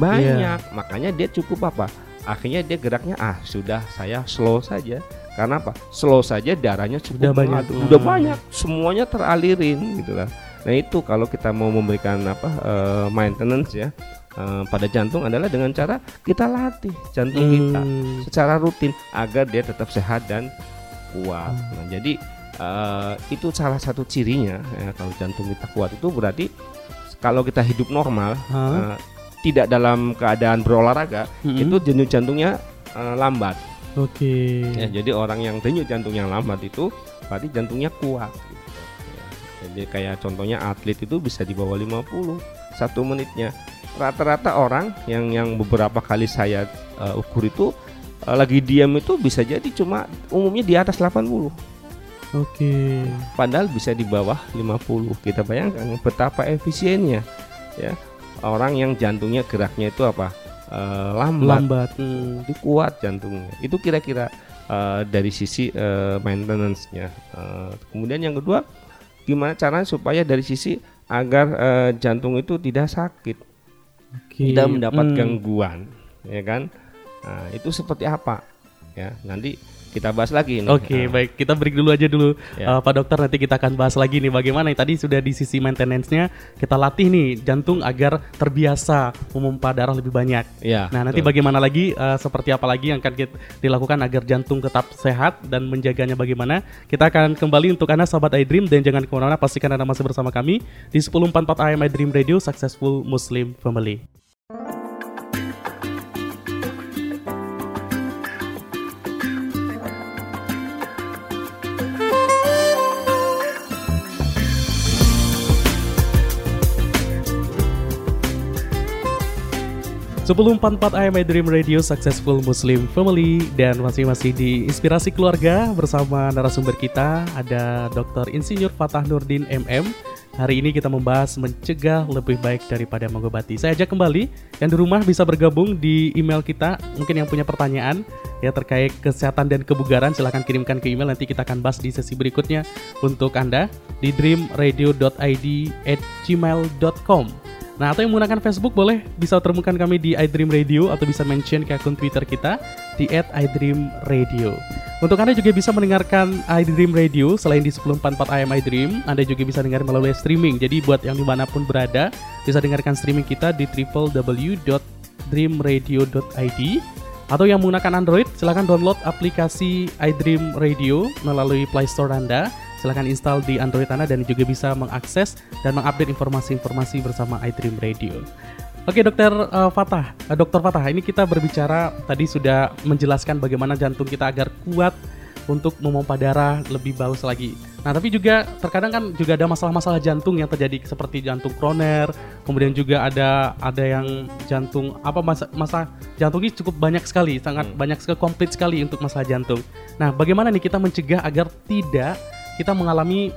banyak yeah. makanya dia cukup apa akhirnya dia geraknya ah sudah saya slow saja karena apa slow saja darahnya cukup udah banyak uh. udah banyak semuanya teralirin gitu lah nah itu kalau kita mau memberikan apa uh, maintenance ya uh, pada jantung adalah dengan cara kita latih jantung hmm. kita secara rutin agar dia tetap sehat dan kuat hmm. nah jadi uh, itu salah satu cirinya ya, kalau jantung kita kuat itu berarti kalau kita hidup normal huh? uh, tidak dalam keadaan berolahraga hmm. itu denyut jantungnya uh, lambat. Oke. Okay. Ya, jadi orang yang denyut jantungnya lambat itu berarti jantungnya kuat. Gitu. Ya, jadi kayak contohnya atlet itu bisa di bawah 50 satu menitnya. Rata-rata orang yang yang beberapa kali saya uh, ukur itu uh, lagi diam itu bisa jadi cuma umumnya di atas 80. Oke. Okay. Padahal bisa di bawah 50. Kita bayangkan betapa efisiennya ya. Orang yang jantungnya geraknya itu apa? Uh, lambat. Lambat. Hmm, itu kuat jantungnya. Itu kira-kira uh, dari sisi uh, maintenance-nya. Uh, kemudian yang kedua, gimana caranya supaya dari sisi agar uh, jantung itu tidak sakit. Okay. Tidak mendapat hmm. gangguan, ya kan? Nah, itu seperti apa? Ya, nanti kita bahas lagi Oke, okay, uh. baik. Kita break dulu aja dulu ya. uh, Pak Dokter nanti kita akan bahas lagi nih bagaimana tadi sudah di sisi maintenance-nya kita latih nih jantung agar terbiasa memompa darah lebih banyak. Ya, nah, nanti bagaimana lagi uh, seperti apa lagi yang akan kita dilakukan agar jantung tetap sehat dan menjaganya bagaimana? Kita akan kembali untuk Anda sahabat iDream dan jangan ke mana-mana pastikan Anda masih bersama kami di 1044 AM iDream Radio Successful Muslim Family. 1044 AM My Dream Radio Successful Muslim Family dan masih-masih di Inspirasi Keluarga bersama narasumber kita ada Dr. Insinyur Fatah Nurdin MM. Hari ini kita membahas mencegah lebih baik daripada mengobati. Saya ajak kembali yang di rumah bisa bergabung di email kita. Mungkin yang punya pertanyaan ya terkait kesehatan dan kebugaran silahkan kirimkan ke email nanti kita akan bahas di sesi berikutnya untuk Anda di dreamradio.id at gmail.com Nah, atau yang menggunakan Facebook boleh bisa temukan kami di iDream Radio atau bisa mention ke akun Twitter kita di @iDreamRadio. Untuk Anda juga bisa mendengarkan iDream Radio selain di 1044 AM iDream, Anda juga bisa dengar melalui streaming. Jadi buat yang di mana pun berada, bisa dengarkan streaming kita di www.dreamradio.id atau yang menggunakan Android, silahkan download aplikasi iDream Radio melalui Play Store Anda silahkan install di Android Anda dan juga bisa mengakses dan mengupdate informasi-informasi bersama iDream Radio. Oke, Dokter uh, Fatah, uh, Dokter Fatah, ini kita berbicara tadi sudah menjelaskan bagaimana jantung kita agar kuat untuk memompa darah lebih bagus lagi. Nah, tapi juga terkadang kan juga ada masalah-masalah jantung yang terjadi seperti jantung kroner, kemudian juga ada ada yang jantung apa masa masa jantungnya cukup banyak sekali, sangat hmm. banyak sekali komplit sekali untuk masalah jantung. Nah, bagaimana nih kita mencegah agar tidak kita mengalami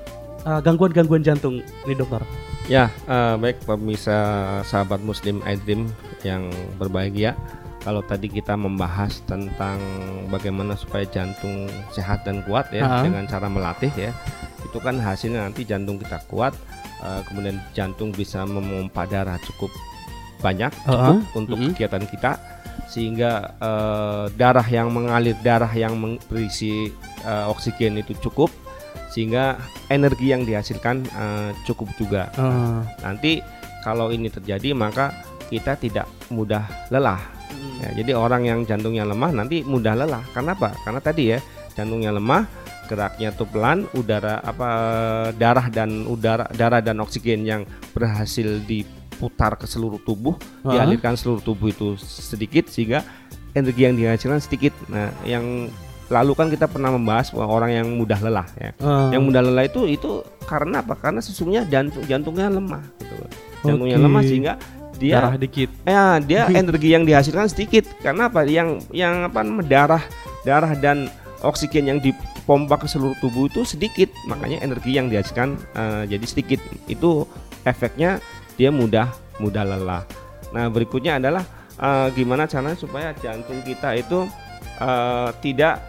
uh, gangguan-gangguan uh, jantung ini dokter. Ya, uh, baik pemirsa sahabat Muslim iDream yang berbahagia. Kalau tadi kita membahas tentang bagaimana supaya jantung sehat dan kuat ya uh -huh. dengan cara melatih ya, itu kan hasilnya nanti jantung kita kuat, uh, kemudian jantung bisa memompa darah cukup banyak cukup uh -huh. untuk uh -huh. kegiatan kita sehingga uh, darah yang mengalir darah yang berisi uh, oksigen itu cukup sehingga energi yang dihasilkan uh, cukup juga. Uh. Nanti kalau ini terjadi maka kita tidak mudah lelah. Hmm. Ya, jadi orang yang jantungnya lemah nanti mudah lelah. Karena apa? Karena tadi ya jantungnya lemah, geraknya tuh pelan, udara apa darah dan udara darah dan oksigen yang berhasil diputar ke seluruh tubuh, uh. dialirkan seluruh tubuh itu sedikit sehingga energi yang dihasilkan sedikit. Nah, yang lalu kan kita pernah membahas orang yang mudah lelah ya. Uh. Yang mudah lelah itu itu karena apa? Karena sesungguhnya jantung jantungnya lemah gitu. Jantungnya okay. lemah sehingga dia darah dikit. Ya, dia energi yang dihasilkan sedikit. Karena apa? Yang yang apa darah darah dan oksigen yang dipompa ke seluruh tubuh itu sedikit. Makanya energi yang dihasilkan uh, jadi sedikit. Itu efeknya dia mudah mudah lelah. Nah, berikutnya adalah uh, gimana caranya supaya jantung kita itu uh, tidak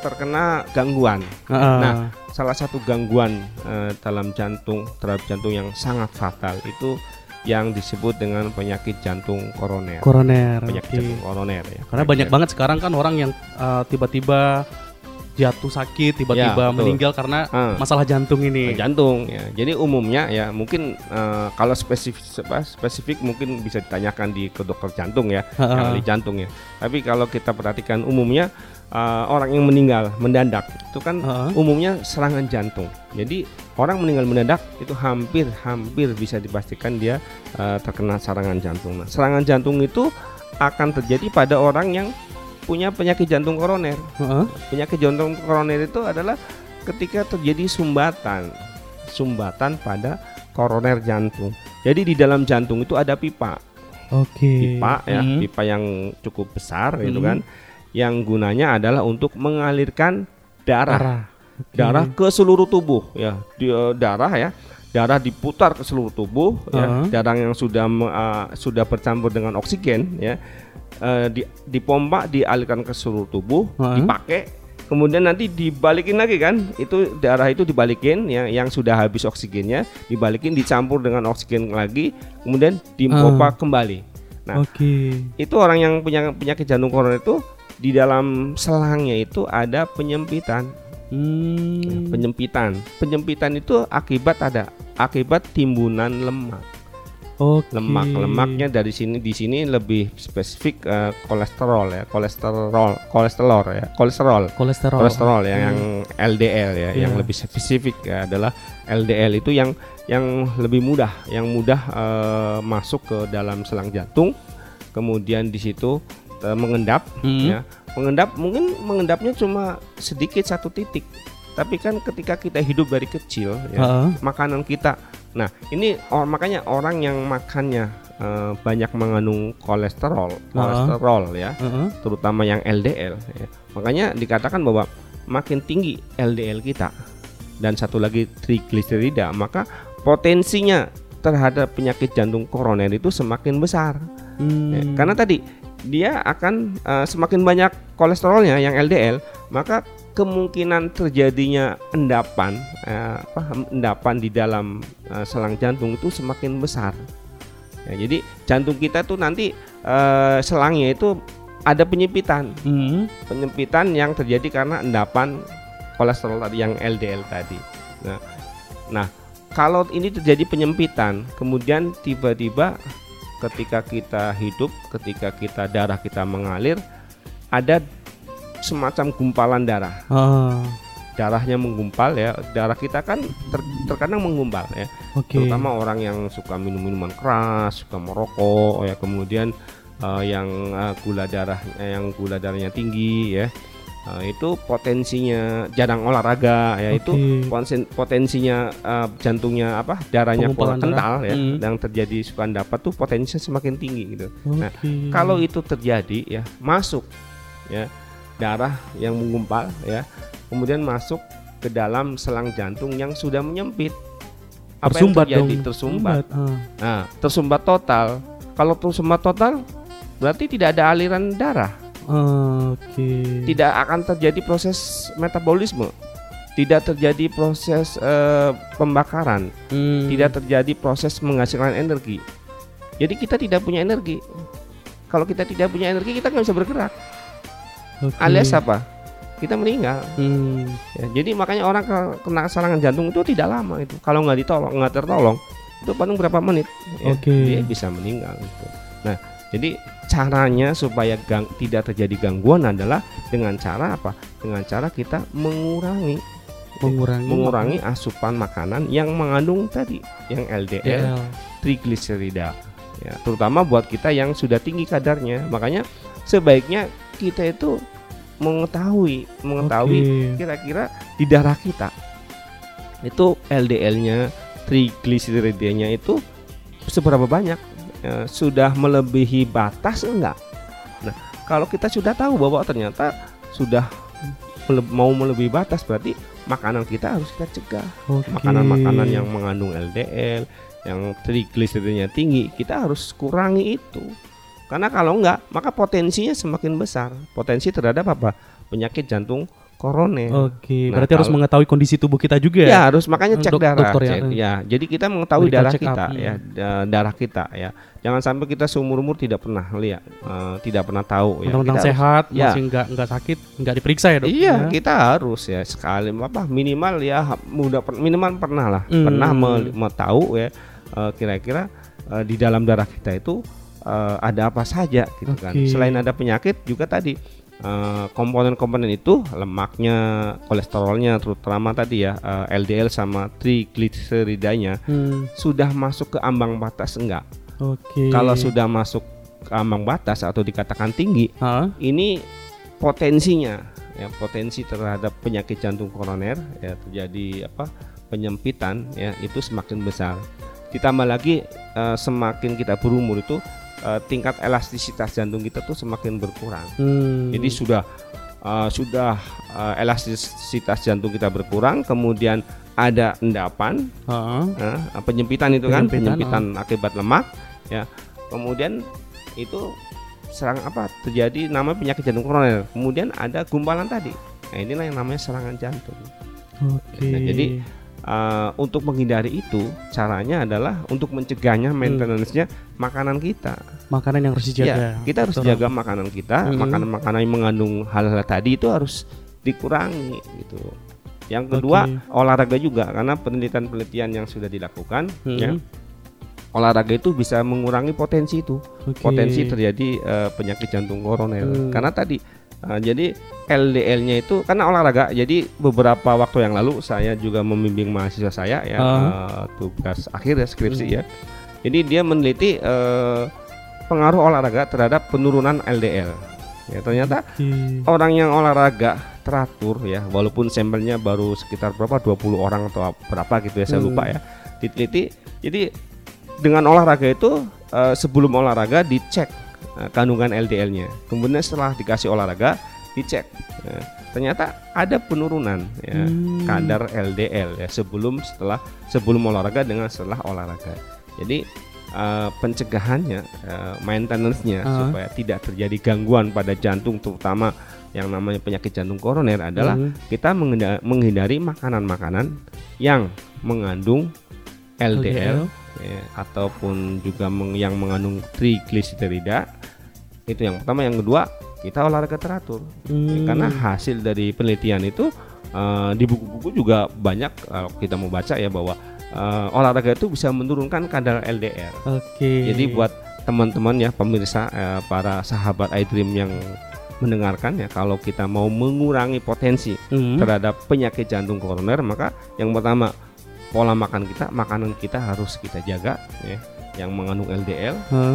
terkena gangguan. Uh. Nah, salah satu gangguan uh, dalam jantung terhadap jantung yang sangat fatal itu yang disebut dengan penyakit jantung koroner. Koroner. Penyakit okay. jantung koroner ya. Karena banyak banget sekarang kan orang yang uh, tiba-tiba jatuh sakit tiba-tiba ya, meninggal karena uh, masalah jantung ini. Jantung ya. Jadi umumnya ya mungkin uh, kalau spesifik spesifik mungkin bisa ditanyakan di ke dokter jantung ya, uh, uh. ahli jantung ya. Tapi kalau kita perhatikan umumnya uh, orang yang meninggal mendadak itu kan uh -huh. umumnya serangan jantung. Jadi orang meninggal mendadak itu hampir hampir bisa dipastikan dia uh, terkena serangan jantung. Nah, serangan jantung itu akan terjadi pada orang yang punya penyakit jantung koroner. Uh-huh. Penyakit jantung koroner itu adalah ketika terjadi sumbatan, sumbatan pada koroner jantung. Jadi di dalam jantung itu ada pipa. Oke. Okay. Pipa ya, mm-hmm. pipa yang cukup besar mm-hmm. gitu kan. Yang gunanya adalah untuk mengalirkan darah. Darah, okay. darah ke seluruh tubuh ya. Di, uh, darah ya darah diputar ke seluruh tubuh uh -huh. ya darah yang sudah uh, sudah bercampur dengan oksigen ya uh, di dipompa dialirkan ke seluruh tubuh uh -huh. dipakai kemudian nanti dibalikin lagi kan itu darah itu dibalikin ya yang sudah habis oksigennya dibalikin dicampur dengan oksigen lagi kemudian dipompa uh. kembali nah okay. itu orang yang punya penyakit jantung koroner itu di dalam selangnya itu ada penyempitan Hmm. Penyempitan. Penyempitan itu akibat ada akibat timbunan lemak. Okay. Lemak lemaknya dari sini di sini lebih spesifik uh, kolesterol ya, kolesterol, kolesterol ya, kolesterol. Kolesterol. Kolesterol ya, hmm. yang LDL ya, yeah. yang lebih spesifik ya adalah LDL itu yang yang lebih mudah, yang mudah uh, masuk ke dalam selang jantung. Kemudian di situ uh, mengendap hmm. ya mengendap mungkin mengendapnya cuma sedikit satu titik tapi kan ketika kita hidup dari kecil ya, uh -huh. makanan kita nah ini or, makanya orang yang makannya uh, banyak mengandung kolesterol, kolesterol ya, uh -huh. terutama yang LDL. Ya. Makanya dikatakan bahwa makin tinggi LDL kita dan satu lagi trigliserida, maka potensinya terhadap penyakit jantung koroner itu semakin besar. Hmm. Ya, karena tadi dia akan uh, semakin banyak kolesterolnya yang LDL, maka kemungkinan terjadinya endapan uh, apa endapan di dalam uh, selang jantung itu semakin besar. Ya, jadi jantung kita tuh nanti uh, selangnya itu ada penyempitan. Hmm. Penyempitan yang terjadi karena endapan kolesterol tadi yang LDL tadi. Nah, nah kalau ini terjadi penyempitan, kemudian tiba-tiba ketika kita hidup, ketika kita darah kita mengalir, ada semacam gumpalan darah. Oh. Darahnya menggumpal ya, darah kita kan ter, terkadang menggumpal ya. Okay. Terutama orang yang suka minum minuman keras, suka merokok ya, kemudian uh, yang uh, gula darah yang gula darahnya tinggi ya Nah, itu potensinya jarang olahraga ya okay. itu potensinya uh, jantungnya apa darahnya kurang kental darah. ya mm. yang terjadi suka dapat tuh potensinya semakin tinggi gitu. Okay. Nah, kalau itu terjadi ya masuk ya darah yang menggumpal ya kemudian masuk ke dalam selang jantung yang sudah menyempit. Apa tersumbat yang terjadi? Dong. Tersumbat. Uh. Nah, tersumbat total. Kalau tersumbat total berarti tidak ada aliran darah. Okay. Tidak akan terjadi proses metabolisme, tidak terjadi proses uh, pembakaran, hmm. tidak terjadi proses menghasilkan energi. Jadi kita tidak punya energi. Kalau kita tidak punya energi, kita nggak bisa bergerak. Okay. Alias apa? Kita meninggal. Hmm. Ya, jadi makanya orang kena serangan jantung itu tidak lama itu. Kalau nggak ditolong, nggak tertolong, itu paling berapa menit, ya, okay. dia bisa meninggal. Gitu. Nah, jadi caranya supaya gang, tidak terjadi gangguan adalah dengan cara apa? Dengan cara kita mengurangi mengurangi mengurangi asupan makanan yang mengandung tadi yang LDL, yeah. trigliserida. Ya, terutama buat kita yang sudah tinggi kadarnya. Makanya sebaiknya kita itu mengetahui mengetahui kira-kira okay. di darah kita itu LDL-nya, trigliseridanya itu seberapa banyak ya, sudah melebihi batas enggak? Nah, kalau kita sudah tahu bahwa ternyata sudah mele mau melebihi batas berarti makanan kita harus kita cegah. Makanan-makanan yang mengandung LDL, yang trigliseridnya tinggi, kita harus kurangi itu. Karena kalau enggak, maka potensinya semakin besar. Potensi terhadap apa? Penyakit jantung koroner. Oke, nah, berarti harus mengetahui kondisi tubuh kita juga ya. Ya, harus makanya cek Dok, darah. Dokter ya. Cek, ya. Jadi kita mengetahui Medical darah kita up. ya, darah kita ya. Jangan sampai kita seumur umur tidak pernah lihat, uh, tidak pernah tahu ya. Tentang sehat, harus, ya. masih enggak enggak sakit, enggak diperiksa ya, Dok. Iya, ya. kita harus ya sekali apa minimal ya mudah minimal pernah lah, hmm. pernah mau tahu ya uh, kira-kira uh, di dalam darah kita itu uh, ada apa saja gitu okay. kan. Selain ada penyakit juga tadi komponen-komponen uh, itu lemaknya, kolesterolnya terutama tadi ya uh, eh, LDL sama trigliseridanya hmm. sudah masuk ke ambang batas enggak? Oke. Okay. Kalau sudah masuk ke ambang batas atau dikatakan tinggi, huh? ini potensinya ya potensi terhadap penyakit jantung koroner ya terjadi apa penyempitan ya itu semakin besar. Ditambah lagi uh, semakin kita berumur itu uh, tingkat elastisitas jantung kita tuh semakin berkurang. Hmm. Jadi sudah uh, sudah uh, elastisitas jantung kita berkurang, kemudian ada endapan, uh -huh. uh, penyempitan itu kan, penyempitan uh. akibat lemak, ya. Kemudian itu serang apa terjadi nama penyakit jantung koroner. Kemudian ada gumpalan tadi. Nah inilah yang namanya serangan jantung. Oke. Okay. Nah, jadi uh, untuk menghindari itu caranya adalah untuk mencegahnya hmm. maintenance-nya hmm. makanan kita. Makanan yang harus dijaga. Ya, kita harus Betul. jaga makanan kita, hmm. makanan-makanan yang mengandung hal-hal tadi itu harus dikurangi gitu. Yang kedua okay. olahraga juga karena penelitian-penelitian yang sudah dilakukan hmm. ya olahraga itu bisa mengurangi potensi itu okay. potensi terjadi uh, penyakit jantung koroner hmm. karena tadi Nah, jadi LDL-nya itu karena olahraga. Jadi beberapa waktu yang lalu saya juga membimbing mahasiswa saya ya uh. Uh, tugas akhir ya skripsi uh. ya. Jadi dia meneliti uh, pengaruh olahraga terhadap penurunan LDL. Ya ternyata okay. orang yang olahraga teratur ya walaupun sampelnya baru sekitar berapa 20 orang atau berapa gitu ya saya lupa ya. Diteliti. Jadi dengan olahraga itu uh, sebelum olahraga dicek kandungan LDL-nya. Kemudian setelah dikasih olahraga dicek. Uh, ternyata ada penurunan ya hmm. kadar LDL ya sebelum setelah sebelum olahraga dengan setelah olahraga. Jadi uh, pencegahannya, uh, maintenance-nya uh. supaya tidak terjadi gangguan pada jantung terutama yang namanya penyakit jantung koroner adalah uh. kita menghindari makanan-makanan yang mengandung LDL, LDL. Ya, ataupun juga meng, yang mengandung trigliserida itu yang pertama yang kedua kita olahraga teratur hmm. karena hasil dari penelitian itu uh, di buku-buku juga banyak kalau kita mau baca ya bahwa uh, olahraga itu bisa menurunkan kadar LDL. Oke. Okay. Jadi buat teman-teman ya pemirsa uh, para sahabat iDream yang mendengarkan ya kalau kita mau mengurangi potensi mm-hmm. terhadap penyakit jantung koroner maka yang pertama pola makan kita makanan kita harus kita jaga ya yang mengandung LDL, hmm.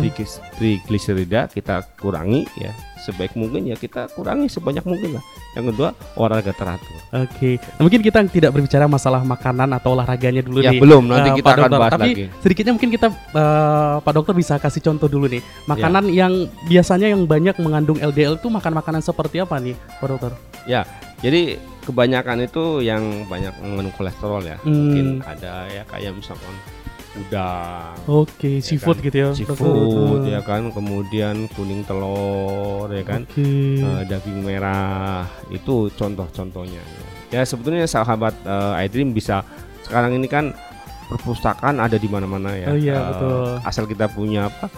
trigliserida kita kurangi ya sebaik mungkin ya kita kurangi sebanyak mungkin lah. Yang kedua olahraga teratur. Oke, okay. nah, mungkin kita tidak berbicara masalah makanan atau olahraganya dulu ya, nih. belum, nanti uh, kita Pak akan dokter. bahas Tapi lagi. sedikitnya mungkin kita uh, Pak Dokter bisa kasih contoh dulu nih. Makanan ya. yang biasanya yang banyak mengandung LDL itu makan makanan seperti apa nih, Pak Dokter? Ya, jadi kebanyakan itu yang banyak mengandung kolesterol ya. Hmm. Mungkin ada ya kayak misalkan udang. Oke, okay, ya seafood kan? gitu ya. Seafood ya kan, kemudian kuning telur ya kan, okay. uh, eh, daging merah itu contoh-contohnya. Ya sebetulnya sahabat uh, iDream bisa sekarang ini kan perpustakaan ada di mana-mana ya. Oh iya uh, betul. Asal kita punya apa?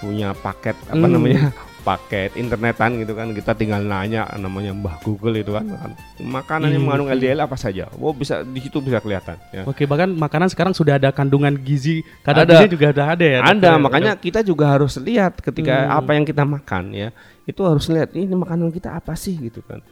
Punya paket apa hmm. namanya? Paket internetan gitu kan. Kita tinggal nanya namanya Mbah Google itu kan. Makanan yang mengandung LDL apa saja. Oh bisa di situ bisa kelihatan ya. oke bahkan makanan sekarang sudah ada kandungan gizi. Kadar ada, gizi juga ada ada ya ada dokter, makanya kita juga harus lihat ketika hmm. apa yang kita makan ya. Itu harus lihat ini makanan kita apa sih gitu kan.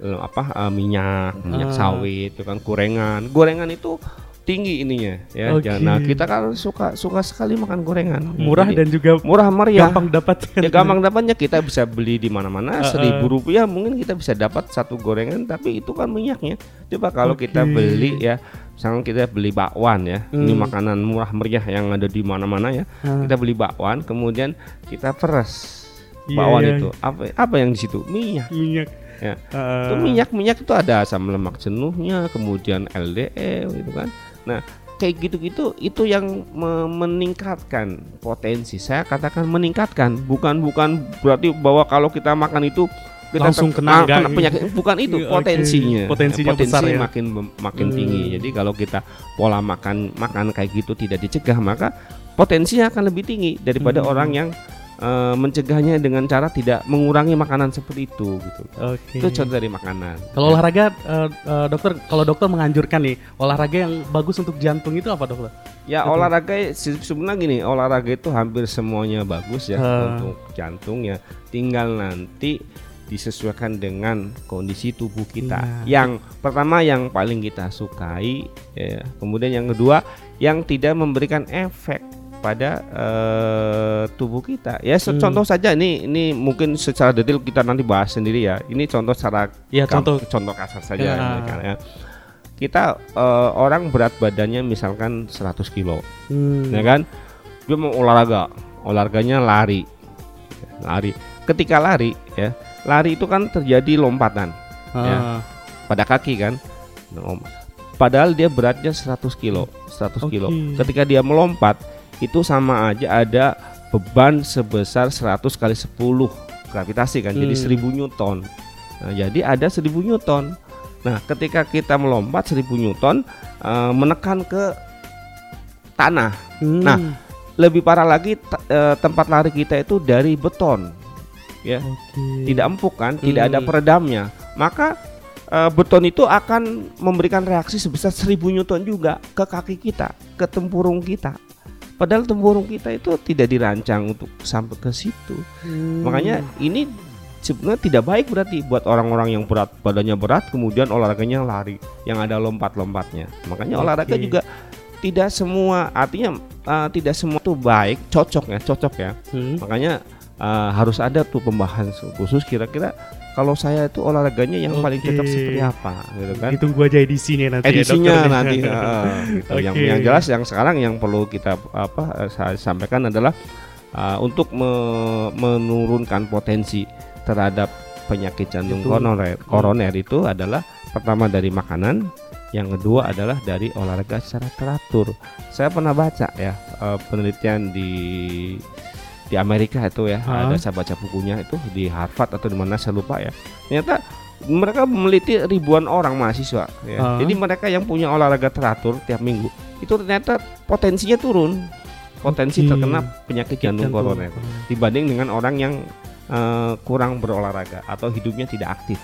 Apa uh, minyak minyak uh. sawit itu kan gorengan. Gorengan itu tinggi ininya ya. Okay. Nah, kita kan suka suka sekali makan gorengan. Murah Jadi, dan juga murah meriah. Gampang dapat. Ya gampang dapatnya kita bisa beli di mana-mana seribu uh, uh. rupiah mungkin kita bisa dapat satu gorengan tapi itu kan minyaknya. Coba kalau okay. kita beli ya misalnya kita beli bakwan ya. Hmm. Ini makanan murah meriah yang ada di mana-mana ya. Uh. Kita beli bakwan kemudian kita peres iya, bakwan yeah, itu. Apa apa yang di situ? Minyak. Minyak ya. Uh. Itu minyak-minyak itu ada asam lemak jenuhnya, kemudian LDL gitu kan. Nah, kayak gitu-gitu itu yang meningkatkan potensi. Saya katakan meningkatkan, bukan bukan berarti bahwa kalau kita makan itu kita langsung kena, kena penyakit bukan itu potensinya okay. potensinya potensi besar ya? makin makin hmm. tinggi jadi kalau kita pola makan makan kayak gitu tidak dicegah maka potensinya akan lebih tinggi daripada hmm. orang yang uh, mencegahnya dengan cara tidak mengurangi makanan seperti itu gitu. Okay. Itu contoh dari makanan. Kalau ya. olahraga uh, uh, dokter kalau dokter menganjurkan nih olahraga yang bagus untuk jantung itu apa dokter? Ya Betul. olahraga sebenarnya gini, olahraga itu hampir semuanya bagus ya uh. untuk jantung ya. Tinggal nanti disesuaikan dengan kondisi tubuh kita. Ya. Yang pertama yang paling kita sukai ya. Kemudian yang kedua yang tidak memberikan efek pada uh, tubuh kita. Ya hmm. contoh saja ini ini mungkin secara detail kita nanti bahas sendiri ya. Ini contoh secara ya, contoh contoh kasar saja ya. ya. Kita uh, orang berat badannya misalkan 100 kilo, hmm. ya kan? Dia mau olahraga, olahraganya lari, lari. Ketika lari, ya, lari itu kan terjadi lompatan, ya, ah. ya, pada kaki kan. Padahal dia beratnya 100 kilo, 100 okay. kilo. Ketika dia melompat, itu sama aja ada beban sebesar 100 kali 10 gravitasi kan hmm. jadi 1000 newton nah, jadi ada 1000 newton nah ketika kita melompat 1000 newton uh, menekan ke tanah hmm. nah lebih parah lagi uh, tempat lari kita itu dari beton ya okay. tidak empuk kan hmm. tidak ada hmm. peredamnya maka uh, beton itu akan memberikan reaksi sebesar 1000 newton juga ke kaki kita ke tempurung kita Padahal tempurung kita itu tidak dirancang untuk sampai ke situ. Hmm. Makanya ini sebenarnya tidak baik berarti buat orang-orang yang berat badannya berat kemudian olahraganya lari yang ada lompat-lompatnya. Makanya okay. olahraga juga tidak semua artinya uh, tidak semua itu baik, cocok ya, cocok ya. Hmm. Makanya uh, harus ada tuh pembahasan khusus kira-kira kalau saya itu olahraganya yang okay. paling cocok seperti apa gitu kan ditunggu aja edisinya nanti ya, edisinya ya, nanti uh, gitu. okay. yang yang jelas yang sekarang yang perlu kita apa saya sampaikan adalah uh, untuk me menurunkan potensi terhadap penyakit jantung koroner koroner itu adalah pertama dari makanan yang kedua adalah dari olahraga secara teratur. Saya pernah baca ya uh, penelitian di di Amerika itu ya ha? ada saya baca bukunya itu di Harvard atau di mana saya lupa ya. Ternyata mereka meneliti ribuan orang mahasiswa ya. Jadi mereka yang punya olahraga teratur tiap minggu itu ternyata potensinya turun. Potensi okay. terkena penyakit jantung, jantung koroner dibanding dengan orang yang uh, kurang berolahraga atau hidupnya tidak aktif.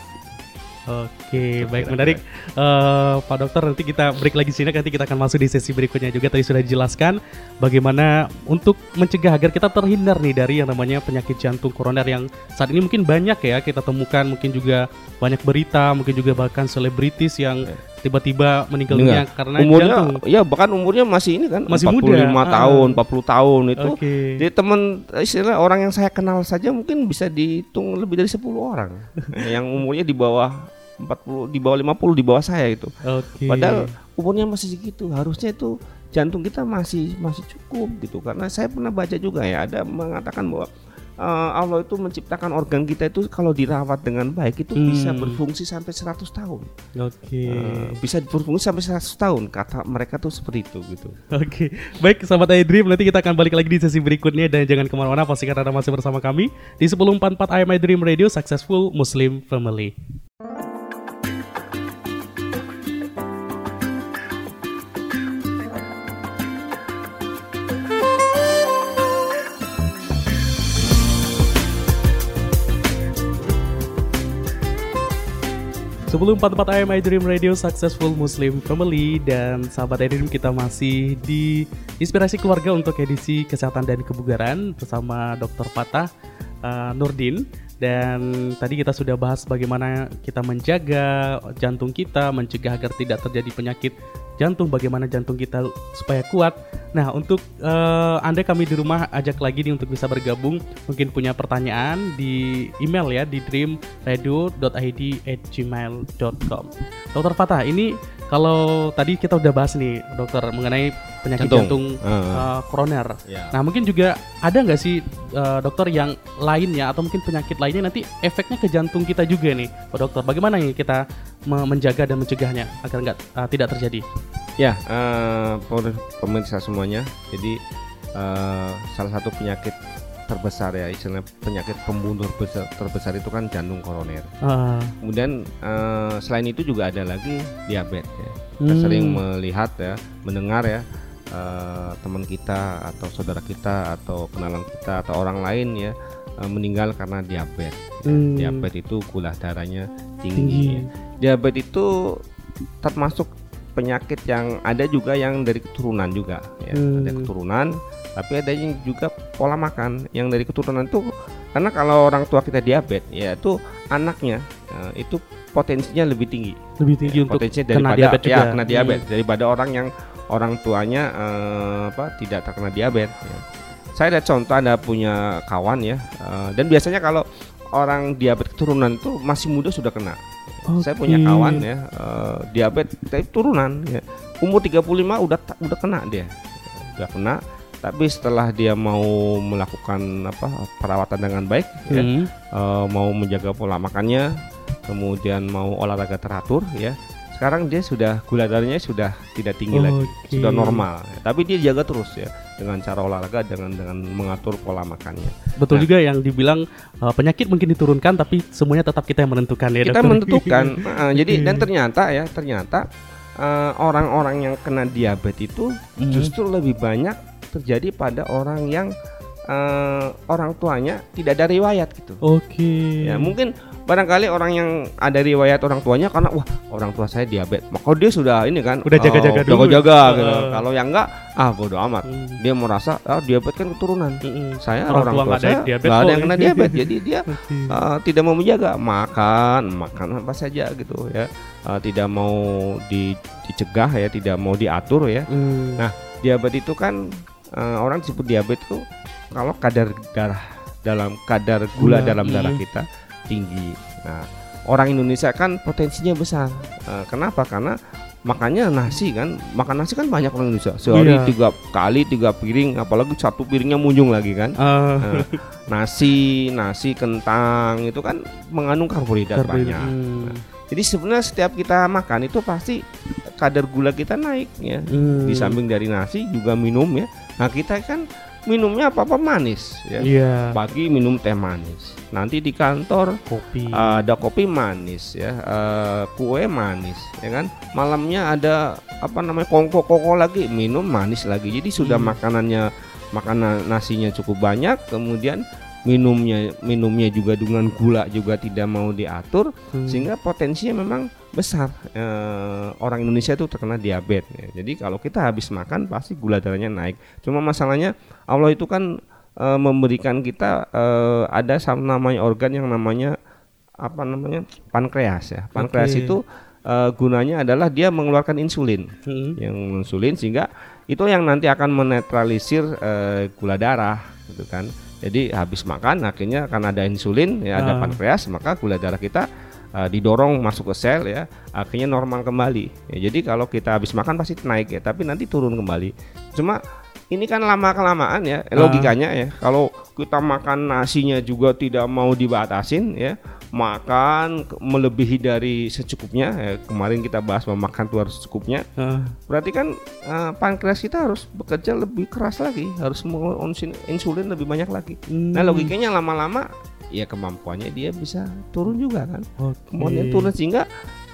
Oke, baik menarik uh, Pak Dokter. Nanti kita break lagi sini. Nanti kita akan masuk di sesi berikutnya juga. Tadi sudah dijelaskan bagaimana untuk mencegah agar kita terhindar nih dari yang namanya penyakit jantung koroner yang saat ini mungkin banyak ya kita temukan. Mungkin juga banyak berita, mungkin juga bahkan selebritis yang tiba-tiba meninggal dunia karena umurnya, jantung. Ya bahkan umurnya masih ini kan masih 45 muda. tahun, ah. 40 tahun itu. Okay. Jadi teman istilah orang yang saya kenal saja mungkin bisa dihitung lebih dari 10 orang yang umurnya di bawah 40 di bawah 50 di bawah saya itu. Okay. Padahal umurnya masih segitu. Harusnya itu jantung kita masih masih cukup gitu. Karena saya pernah baca juga ya ada mengatakan bahwa uh, Allah itu menciptakan organ kita itu kalau dirawat dengan baik itu hmm. bisa berfungsi sampai 100 tahun. Oke. Okay. Uh, bisa berfungsi sampai 100 tahun kata mereka tuh seperti itu gitu. Oke. Okay. Baik sahabat iDream nanti kita akan balik lagi di sesi berikutnya dan jangan ke mana-mana pastikan Anda masih bersama kami di 1044 AM iDream Radio Successful Muslim Family. Sebelum 44 AM I Dream Radio Successful Muslim Family dan sahabat I Dream kita masih di Inspirasi Keluarga untuk edisi Kesehatan dan Kebugaran bersama Dr. Patah uh, Nurdin dan tadi kita sudah bahas bagaimana kita menjaga jantung kita, mencegah agar tidak terjadi penyakit jantung, bagaimana jantung kita supaya kuat. Nah, untuk uh, Anda kami di rumah ajak lagi nih untuk bisa bergabung, mungkin punya pertanyaan di email ya di dreamradio.id@gmail.com. Dokter Fatah, ini kalau tadi kita udah bahas nih dokter mengenai penyakit jantung, jantung uh, uh, koroner. Yeah. Nah mungkin juga ada nggak sih uh, dokter yang lainnya atau mungkin penyakit lainnya nanti efeknya ke jantung kita juga nih, Pak Dokter. Bagaimana nih kita menjaga dan mencegahnya agar nggak uh, tidak terjadi? Ya, uh, pemirsa semuanya. Jadi uh, salah satu penyakit terbesar ya istilah penyakit pembunuh terbesar, terbesar itu kan jantung koroner. Uh. Kemudian uh, selain itu juga ada lagi diabetes. Ya. Kita hmm. sering melihat ya, mendengar ya uh, teman kita atau saudara kita atau kenalan kita atau orang lain ya uh, meninggal karena diabetes. Hmm. Diabetes itu gula darahnya tinggi. tinggi. Ya. Diabetes itu termasuk penyakit yang ada juga yang dari keturunan juga ya. Hmm. Ada keturunan tapi ada yang juga pola makan yang dari keturunan itu karena kalau orang tua kita diabetes ya itu anaknya uh, itu potensinya lebih tinggi lebih tinggi ya, untuk potensinya daripada kena diabetes ya kena diabetes hmm. daripada orang yang orang tuanya uh, apa tidak terkena diabetes ya. saya ada contoh ada punya kawan ya uh, dan biasanya kalau orang diabetes keturunan itu masih muda sudah kena okay. saya punya kawan ya uh, diabetes turunan ya umur 35 udah udah kena dia udah kena tapi setelah dia mau melakukan apa perawatan dengan baik ya, hmm. ya, uh, mau menjaga pola makannya kemudian mau olahraga teratur ya sekarang dia sudah gula darahnya sudah tidak tinggi okay. lagi sudah normal ya. tapi dia jaga terus ya dengan cara olahraga dengan dengan mengatur pola makannya betul nah, juga yang dibilang uh, penyakit mungkin diturunkan tapi semuanya tetap kita yang menentukan ya kita dokter. menentukan uh, jadi dan ternyata ya ternyata orang-orang uh, yang kena diabetes itu hmm. justru lebih banyak terjadi pada orang yang uh, orang tuanya tidak ada riwayat gitu. Oke. Okay. Ya mungkin barangkali orang yang ada riwayat orang tuanya karena wah orang tua saya diabetes, maka dia sudah ini kan udah jaga-jaga uh, dulu. Jaga-jaga uh, gitu. Kalau yang enggak ah bodoh amat. Hmm. Dia merasa ah diabetes kan keturunan. Hmm. Saya orang, orang tua, tua saya nggak ada yang kena diabetes, jadi dia uh, tidak mau menjaga makan makan apa saja gitu ya. Uh, tidak mau di, dicegah ya, tidak mau diatur ya. Hmm. Nah diabetes itu kan uh, orang disebut diabetes itu kalau kadar darah dalam kadar gula, dalam darah iya. kita tinggi. Nah, orang Indonesia kan potensinya besar. Uh, kenapa? Karena makanya nasi kan makan nasi kan banyak orang Indonesia sehari iya. tiga kali tiga piring apalagi satu piringnya munjung lagi kan uh. nah, nasi nasi kentang itu kan mengandung karbohidrat banyak hmm. nah, jadi sebenarnya setiap kita makan itu pasti kadar gula kita naik ya hmm. di samping dari nasi juga minum ya nah kita kan minumnya apa apa manis ya. Yeah. Pagi minum teh manis. Nanti di kantor kopi. Uh, ada kopi manis ya, uh, kue manis ya kan. Malamnya ada apa namanya kongko koko lagi minum manis lagi. Jadi sudah hmm. makanannya makanan nasinya cukup banyak, kemudian minumnya minumnya juga dengan gula juga tidak mau diatur hmm. sehingga potensinya memang besar e, orang Indonesia itu terkena diabetes ya. jadi kalau kita habis makan pasti gula darahnya naik cuma masalahnya Allah itu kan e, memberikan kita e, ada sama namanya organ yang namanya apa namanya pankreas ya pankreas okay. itu e, gunanya adalah dia mengeluarkan insulin hmm. yang insulin sehingga itu yang nanti akan menetralisir e, gula darah gitu kan jadi habis makan akhirnya karena ada insulin ya ada uh. pankreas maka gula darah kita uh, didorong masuk ke sel ya akhirnya normal kembali. Ya, jadi kalau kita habis makan pasti naik ya tapi nanti turun kembali. Cuma ini kan lama kelamaan ya logikanya ya kalau kita makan nasinya juga tidak mau dibatasin ya makan melebihi dari secukupnya ya, kemarin kita bahas memakan tuh harus secukupnya uh. berarti kan uh, pankreas kita harus bekerja lebih keras lagi harus mengonsin insulin lebih banyak lagi hmm. nah logikanya lama-lama ya kemampuannya dia bisa turun juga kan okay. kemampuannya turun sehingga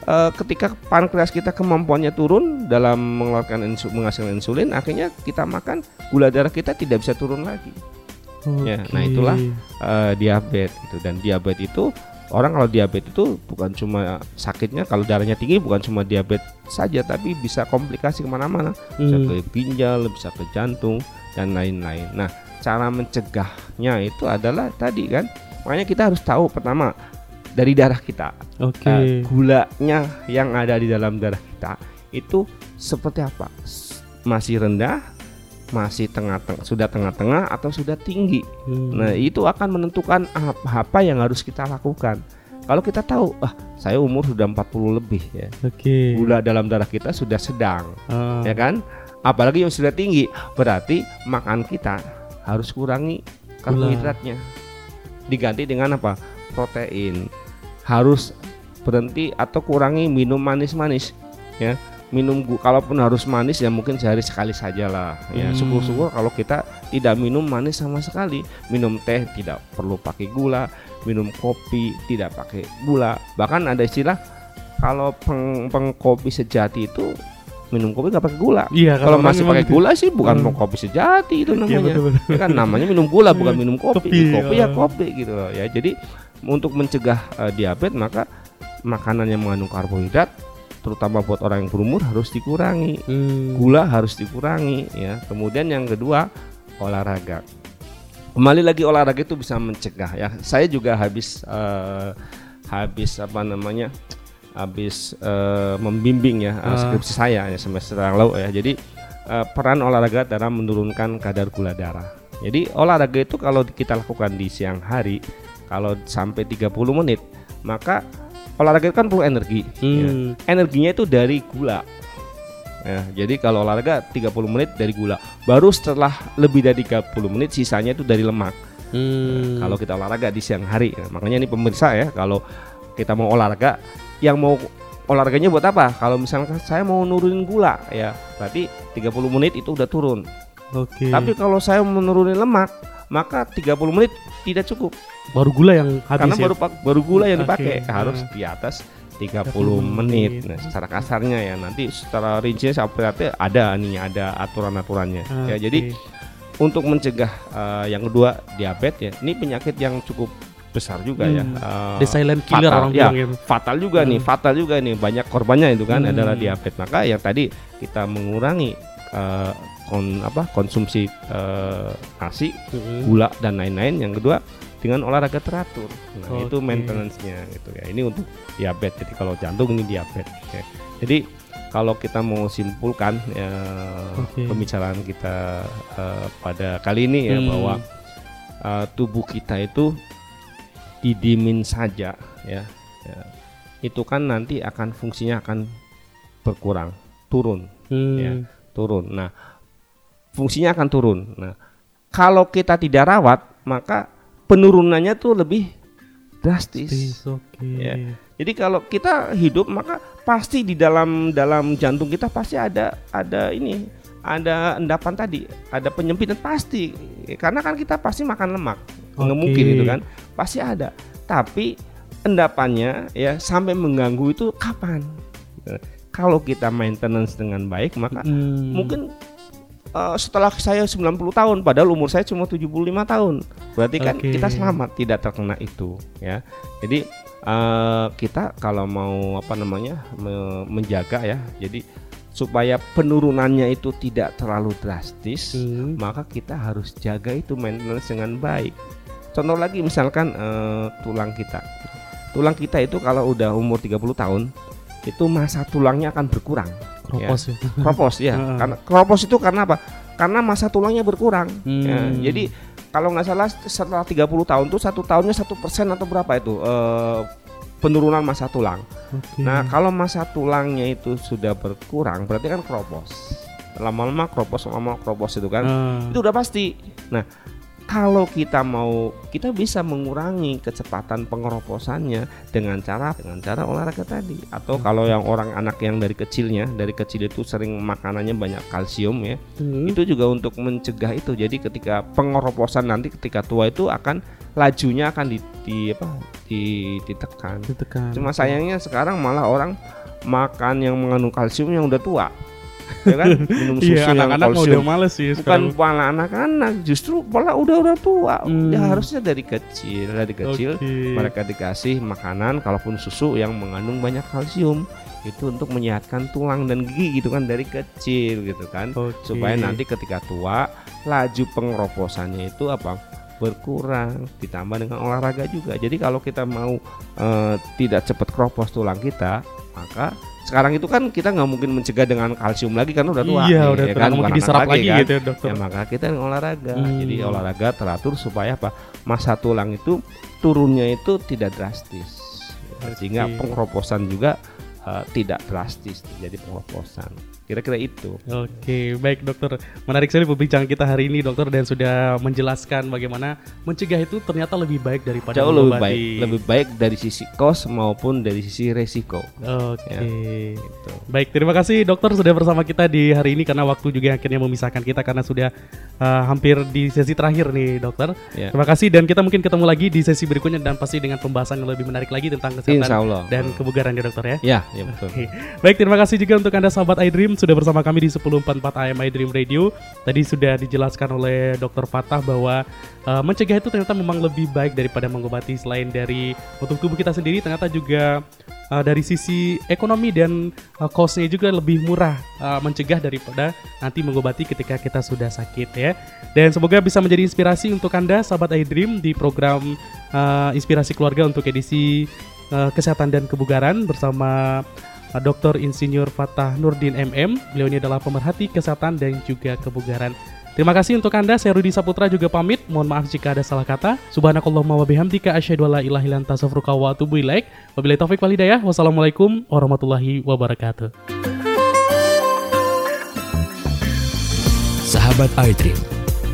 uh, ketika pankreas kita kemampuannya turun dalam mengeluarkan insu, menghasilkan insulin akhirnya kita makan gula darah kita tidak bisa turun lagi okay. ya nah itulah uh, diabetes itu dan diabetes itu orang kalau diabetes itu bukan cuma sakitnya kalau darahnya tinggi bukan cuma diabetes saja tapi bisa komplikasi ke mana-mana hmm. bisa ke ginjal bisa ke jantung dan lain-lain nah cara mencegahnya itu adalah tadi kan makanya kita harus tahu pertama dari darah kita okay. uh, eh, gulanya yang ada di dalam darah kita itu seperti apa masih rendah masih tengah-tengah sudah tengah-tengah atau sudah tinggi. Hmm. Nah, itu akan menentukan apa, apa yang harus kita lakukan. Kalau kita tahu, ah saya umur sudah 40 lebih ya. Oke. Okay. Gula dalam darah kita sudah sedang. Uh. Ya kan? Apalagi yang sudah tinggi, berarti makan kita harus kurangi karbohidratnya. Diganti dengan apa? Protein. Harus berhenti atau kurangi minum manis-manis ya minum gula kalaupun harus manis ya mungkin sehari sekali saja lah ya hmm. syukur-syukur kalau kita tidak minum manis sama sekali minum teh tidak perlu pakai gula minum kopi tidak pakai gula bahkan ada istilah kalau peng pengkopi sejati itu minum kopi nggak pakai gula. Iya, kalau masih pakai gitu. gula sih bukan hmm. kopi sejati itu iya, namanya. Iya, betul, betul. Ya kan namanya minum gula bukan minum kopi. Kopi, kopi ya. ya kopi gitu loh ya. Jadi untuk mencegah uh, diabetes maka makanan yang mengandung karbohidrat terutama buat orang yang berumur harus dikurangi hmm. gula harus dikurangi ya kemudian yang kedua olahraga kembali lagi olahraga itu bisa mencegah ya saya juga habis uh, habis apa namanya habis uh, membimbing ya uh. skripsi saya ya semester yang lalu ya jadi uh, peran olahraga dalam menurunkan kadar gula darah jadi olahraga itu kalau kita lakukan di siang hari kalau sampai 30 menit maka olahraga itu kan perlu energi. Hmm. Ya. Energinya itu dari gula. Ya, jadi kalau olahraga 30 menit dari gula. Baru setelah lebih dari 30 menit sisanya itu dari lemak. Hmm. Ya, kalau kita olahraga di siang hari. Ya, makanya ini pemirsa ya, kalau kita mau olahraga yang mau olahraganya buat apa? Kalau misalnya saya mau nurunin gula ya, berarti 30 menit itu udah turun. Oke. Okay. Tapi kalau saya menurunin lemak, maka 30 menit tidak cukup baru gula yang habis karena ya? baru baru gula yang dipakai okay. harus nah. di atas 30 menit. Nah, secara kasarnya ya nanti secara rinci sampai ada nih ada aturan-aturannya. Okay. Ya jadi untuk mencegah uh, yang kedua diabetes ya. Ini penyakit yang cukup besar juga ya. hmm. ya. Uh, The silent killer fatal, orang ya, gitu. Fatal juga hmm. nih, fatal juga nih. Banyak korbannya itu kan hmm. adalah diabetes. Maka yang tadi kita mengurangi uh, kon apa konsumsi uh, nasi, hmm. gula dan lain-lain. Yang kedua dengan olahraga teratur. Nah, okay. itu maintenance-nya gitu ya. Ini untuk diabetes. Jadi kalau jantung ini diabetes. Ya. Jadi kalau kita mau simpulkan ya, okay. pembicaraan kita uh, pada kali ini ya hmm. bahwa uh, tubuh kita itu didimin saja ya, ya. Itu kan nanti akan fungsinya akan berkurang turun, hmm. ya, turun. Nah, fungsinya akan turun. Nah, kalau kita tidak rawat, maka penurunannya tuh lebih drastis. Okay. Ya. Jadi kalau kita hidup maka pasti di dalam dalam jantung kita pasti ada ada ini ada endapan tadi, ada penyempitan pasti. Karena kan kita pasti makan lemak, okay. nggak mungkin gitu kan, pasti ada. Tapi endapannya ya sampai mengganggu itu kapan? Kalau kita maintenance dengan baik maka hmm. mungkin uh, setelah saya 90 tahun padahal umur saya cuma 75 tahun. Berarti kan okay. kita selamat tidak terkena itu ya. Jadi uh, kita kalau mau apa namanya me menjaga ya. Jadi supaya penurunannya itu tidak terlalu drastis, hmm. maka kita harus jaga itu maintenance dengan baik. Contoh lagi misalkan uh, tulang kita. Tulang kita itu kalau udah umur 30 tahun, itu masa tulangnya akan berkurang Kropos ya. ya. Kropos ya. karena kropos itu karena apa? Karena masa tulangnya berkurang. Hmm. Ya, jadi kalau nggak salah setelah 30 tahun tuh satu tahunnya satu persen atau berapa itu uh, penurunan masa tulang. Okay. Nah kalau masa tulangnya itu sudah berkurang berarti kan kropos. Lama-lama kropos, lama-lama kropos itu kan, uh. itu udah pasti. Nah kalau kita mau kita bisa mengurangi kecepatan pengeroposannya dengan cara dengan cara olahraga tadi atau hmm. kalau yang orang anak yang dari kecilnya dari kecil itu sering makanannya banyak kalsium ya hmm. itu juga untuk mencegah itu jadi ketika pengeroposan nanti ketika tua itu akan lajunya akan di, di apa di, ditekan. ditekan cuma sayangnya sekarang malah orang makan yang mengandung kalsium yang udah tua ya kan? Minum iya, susu iya, yang anak-anak udah males sih bukan pola anak-anak justru pola udah udah tua. Hmm. ya harusnya dari kecil dari kecil okay. mereka dikasih makanan kalaupun susu yang mengandung banyak kalsium itu untuk menyehatkan tulang dan gigi gitu kan dari kecil gitu kan. Okay. supaya nanti ketika tua laju pengeroposannya itu apa? Berkurang ditambah dengan olahraga juga. Jadi kalau kita mau uh, tidak cepat keropos tulang kita maka sekarang itu kan kita nggak mungkin mencegah dengan kalsium lagi karena udah tua. Iya, nih, udah ya kan? mungkin diserap lagi, kan? gitu ya, dokter. Ya, maka kita olahraga. Hmm. Jadi olahraga teratur supaya apa? Masa tulang itu turunnya itu tidak drastis. Sehingga pengeroposan juga uh, tidak drastis jadi pengeroposan. Kira-kira itu. Oke, baik dokter. Menarik sekali perbincangan kita hari ini dokter dan sudah menjelaskan bagaimana mencegah itu ternyata lebih baik daripada Jauh lebih baik, lebih baik dari sisi kos maupun dari sisi resiko. Oke. Ya, gitu. Baik, terima kasih dokter sudah bersama kita di hari ini karena waktu juga akhirnya memisahkan kita karena sudah uh, hampir di sesi terakhir nih dokter. Ya. Terima kasih dan kita mungkin ketemu lagi di sesi berikutnya dan pasti dengan pembahasan yang lebih menarik lagi tentang kesehatan dan kebugaran ya dokter ya. Ya, ya betul. Okay. Baik, terima kasih juga untuk Anda sahabat iDream sudah bersama kami di 1044 AM My Dream Radio. Tadi sudah dijelaskan oleh Dr. Fatah bahwa uh, mencegah itu ternyata memang lebih baik daripada mengobati selain dari untuk tubuh kita sendiri ternyata juga uh, dari sisi ekonomi dan uh, costnya juga lebih murah uh, mencegah daripada nanti mengobati ketika kita sudah sakit ya. Dan semoga bisa menjadi inspirasi untuk Anda sahabat iDream di program uh, Inspirasi Keluarga untuk edisi kesehatan dan kebugaran bersama Dr. Insinyur Fatah Nurdin MM. Beliau ini adalah pemerhati kesehatan dan juga kebugaran. Terima kasih untuk Anda, saya Rudi Saputra juga pamit. Mohon maaf jika ada salah kata. Subhanakallahumma wa bihamdika asyhadu an la ilaha illa wa atubu ilaik. Wabillahi taufik walhidayah. Wassalamualaikum warahmatullahi wabarakatuh. Sahabat iDream,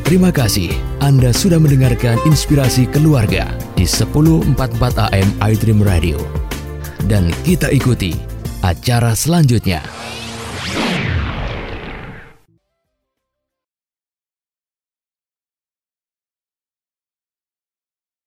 terima kasih Anda sudah mendengarkan inspirasi keluarga di 1044 AM iDream Radio. Dan kita ikuti acara selanjutnya.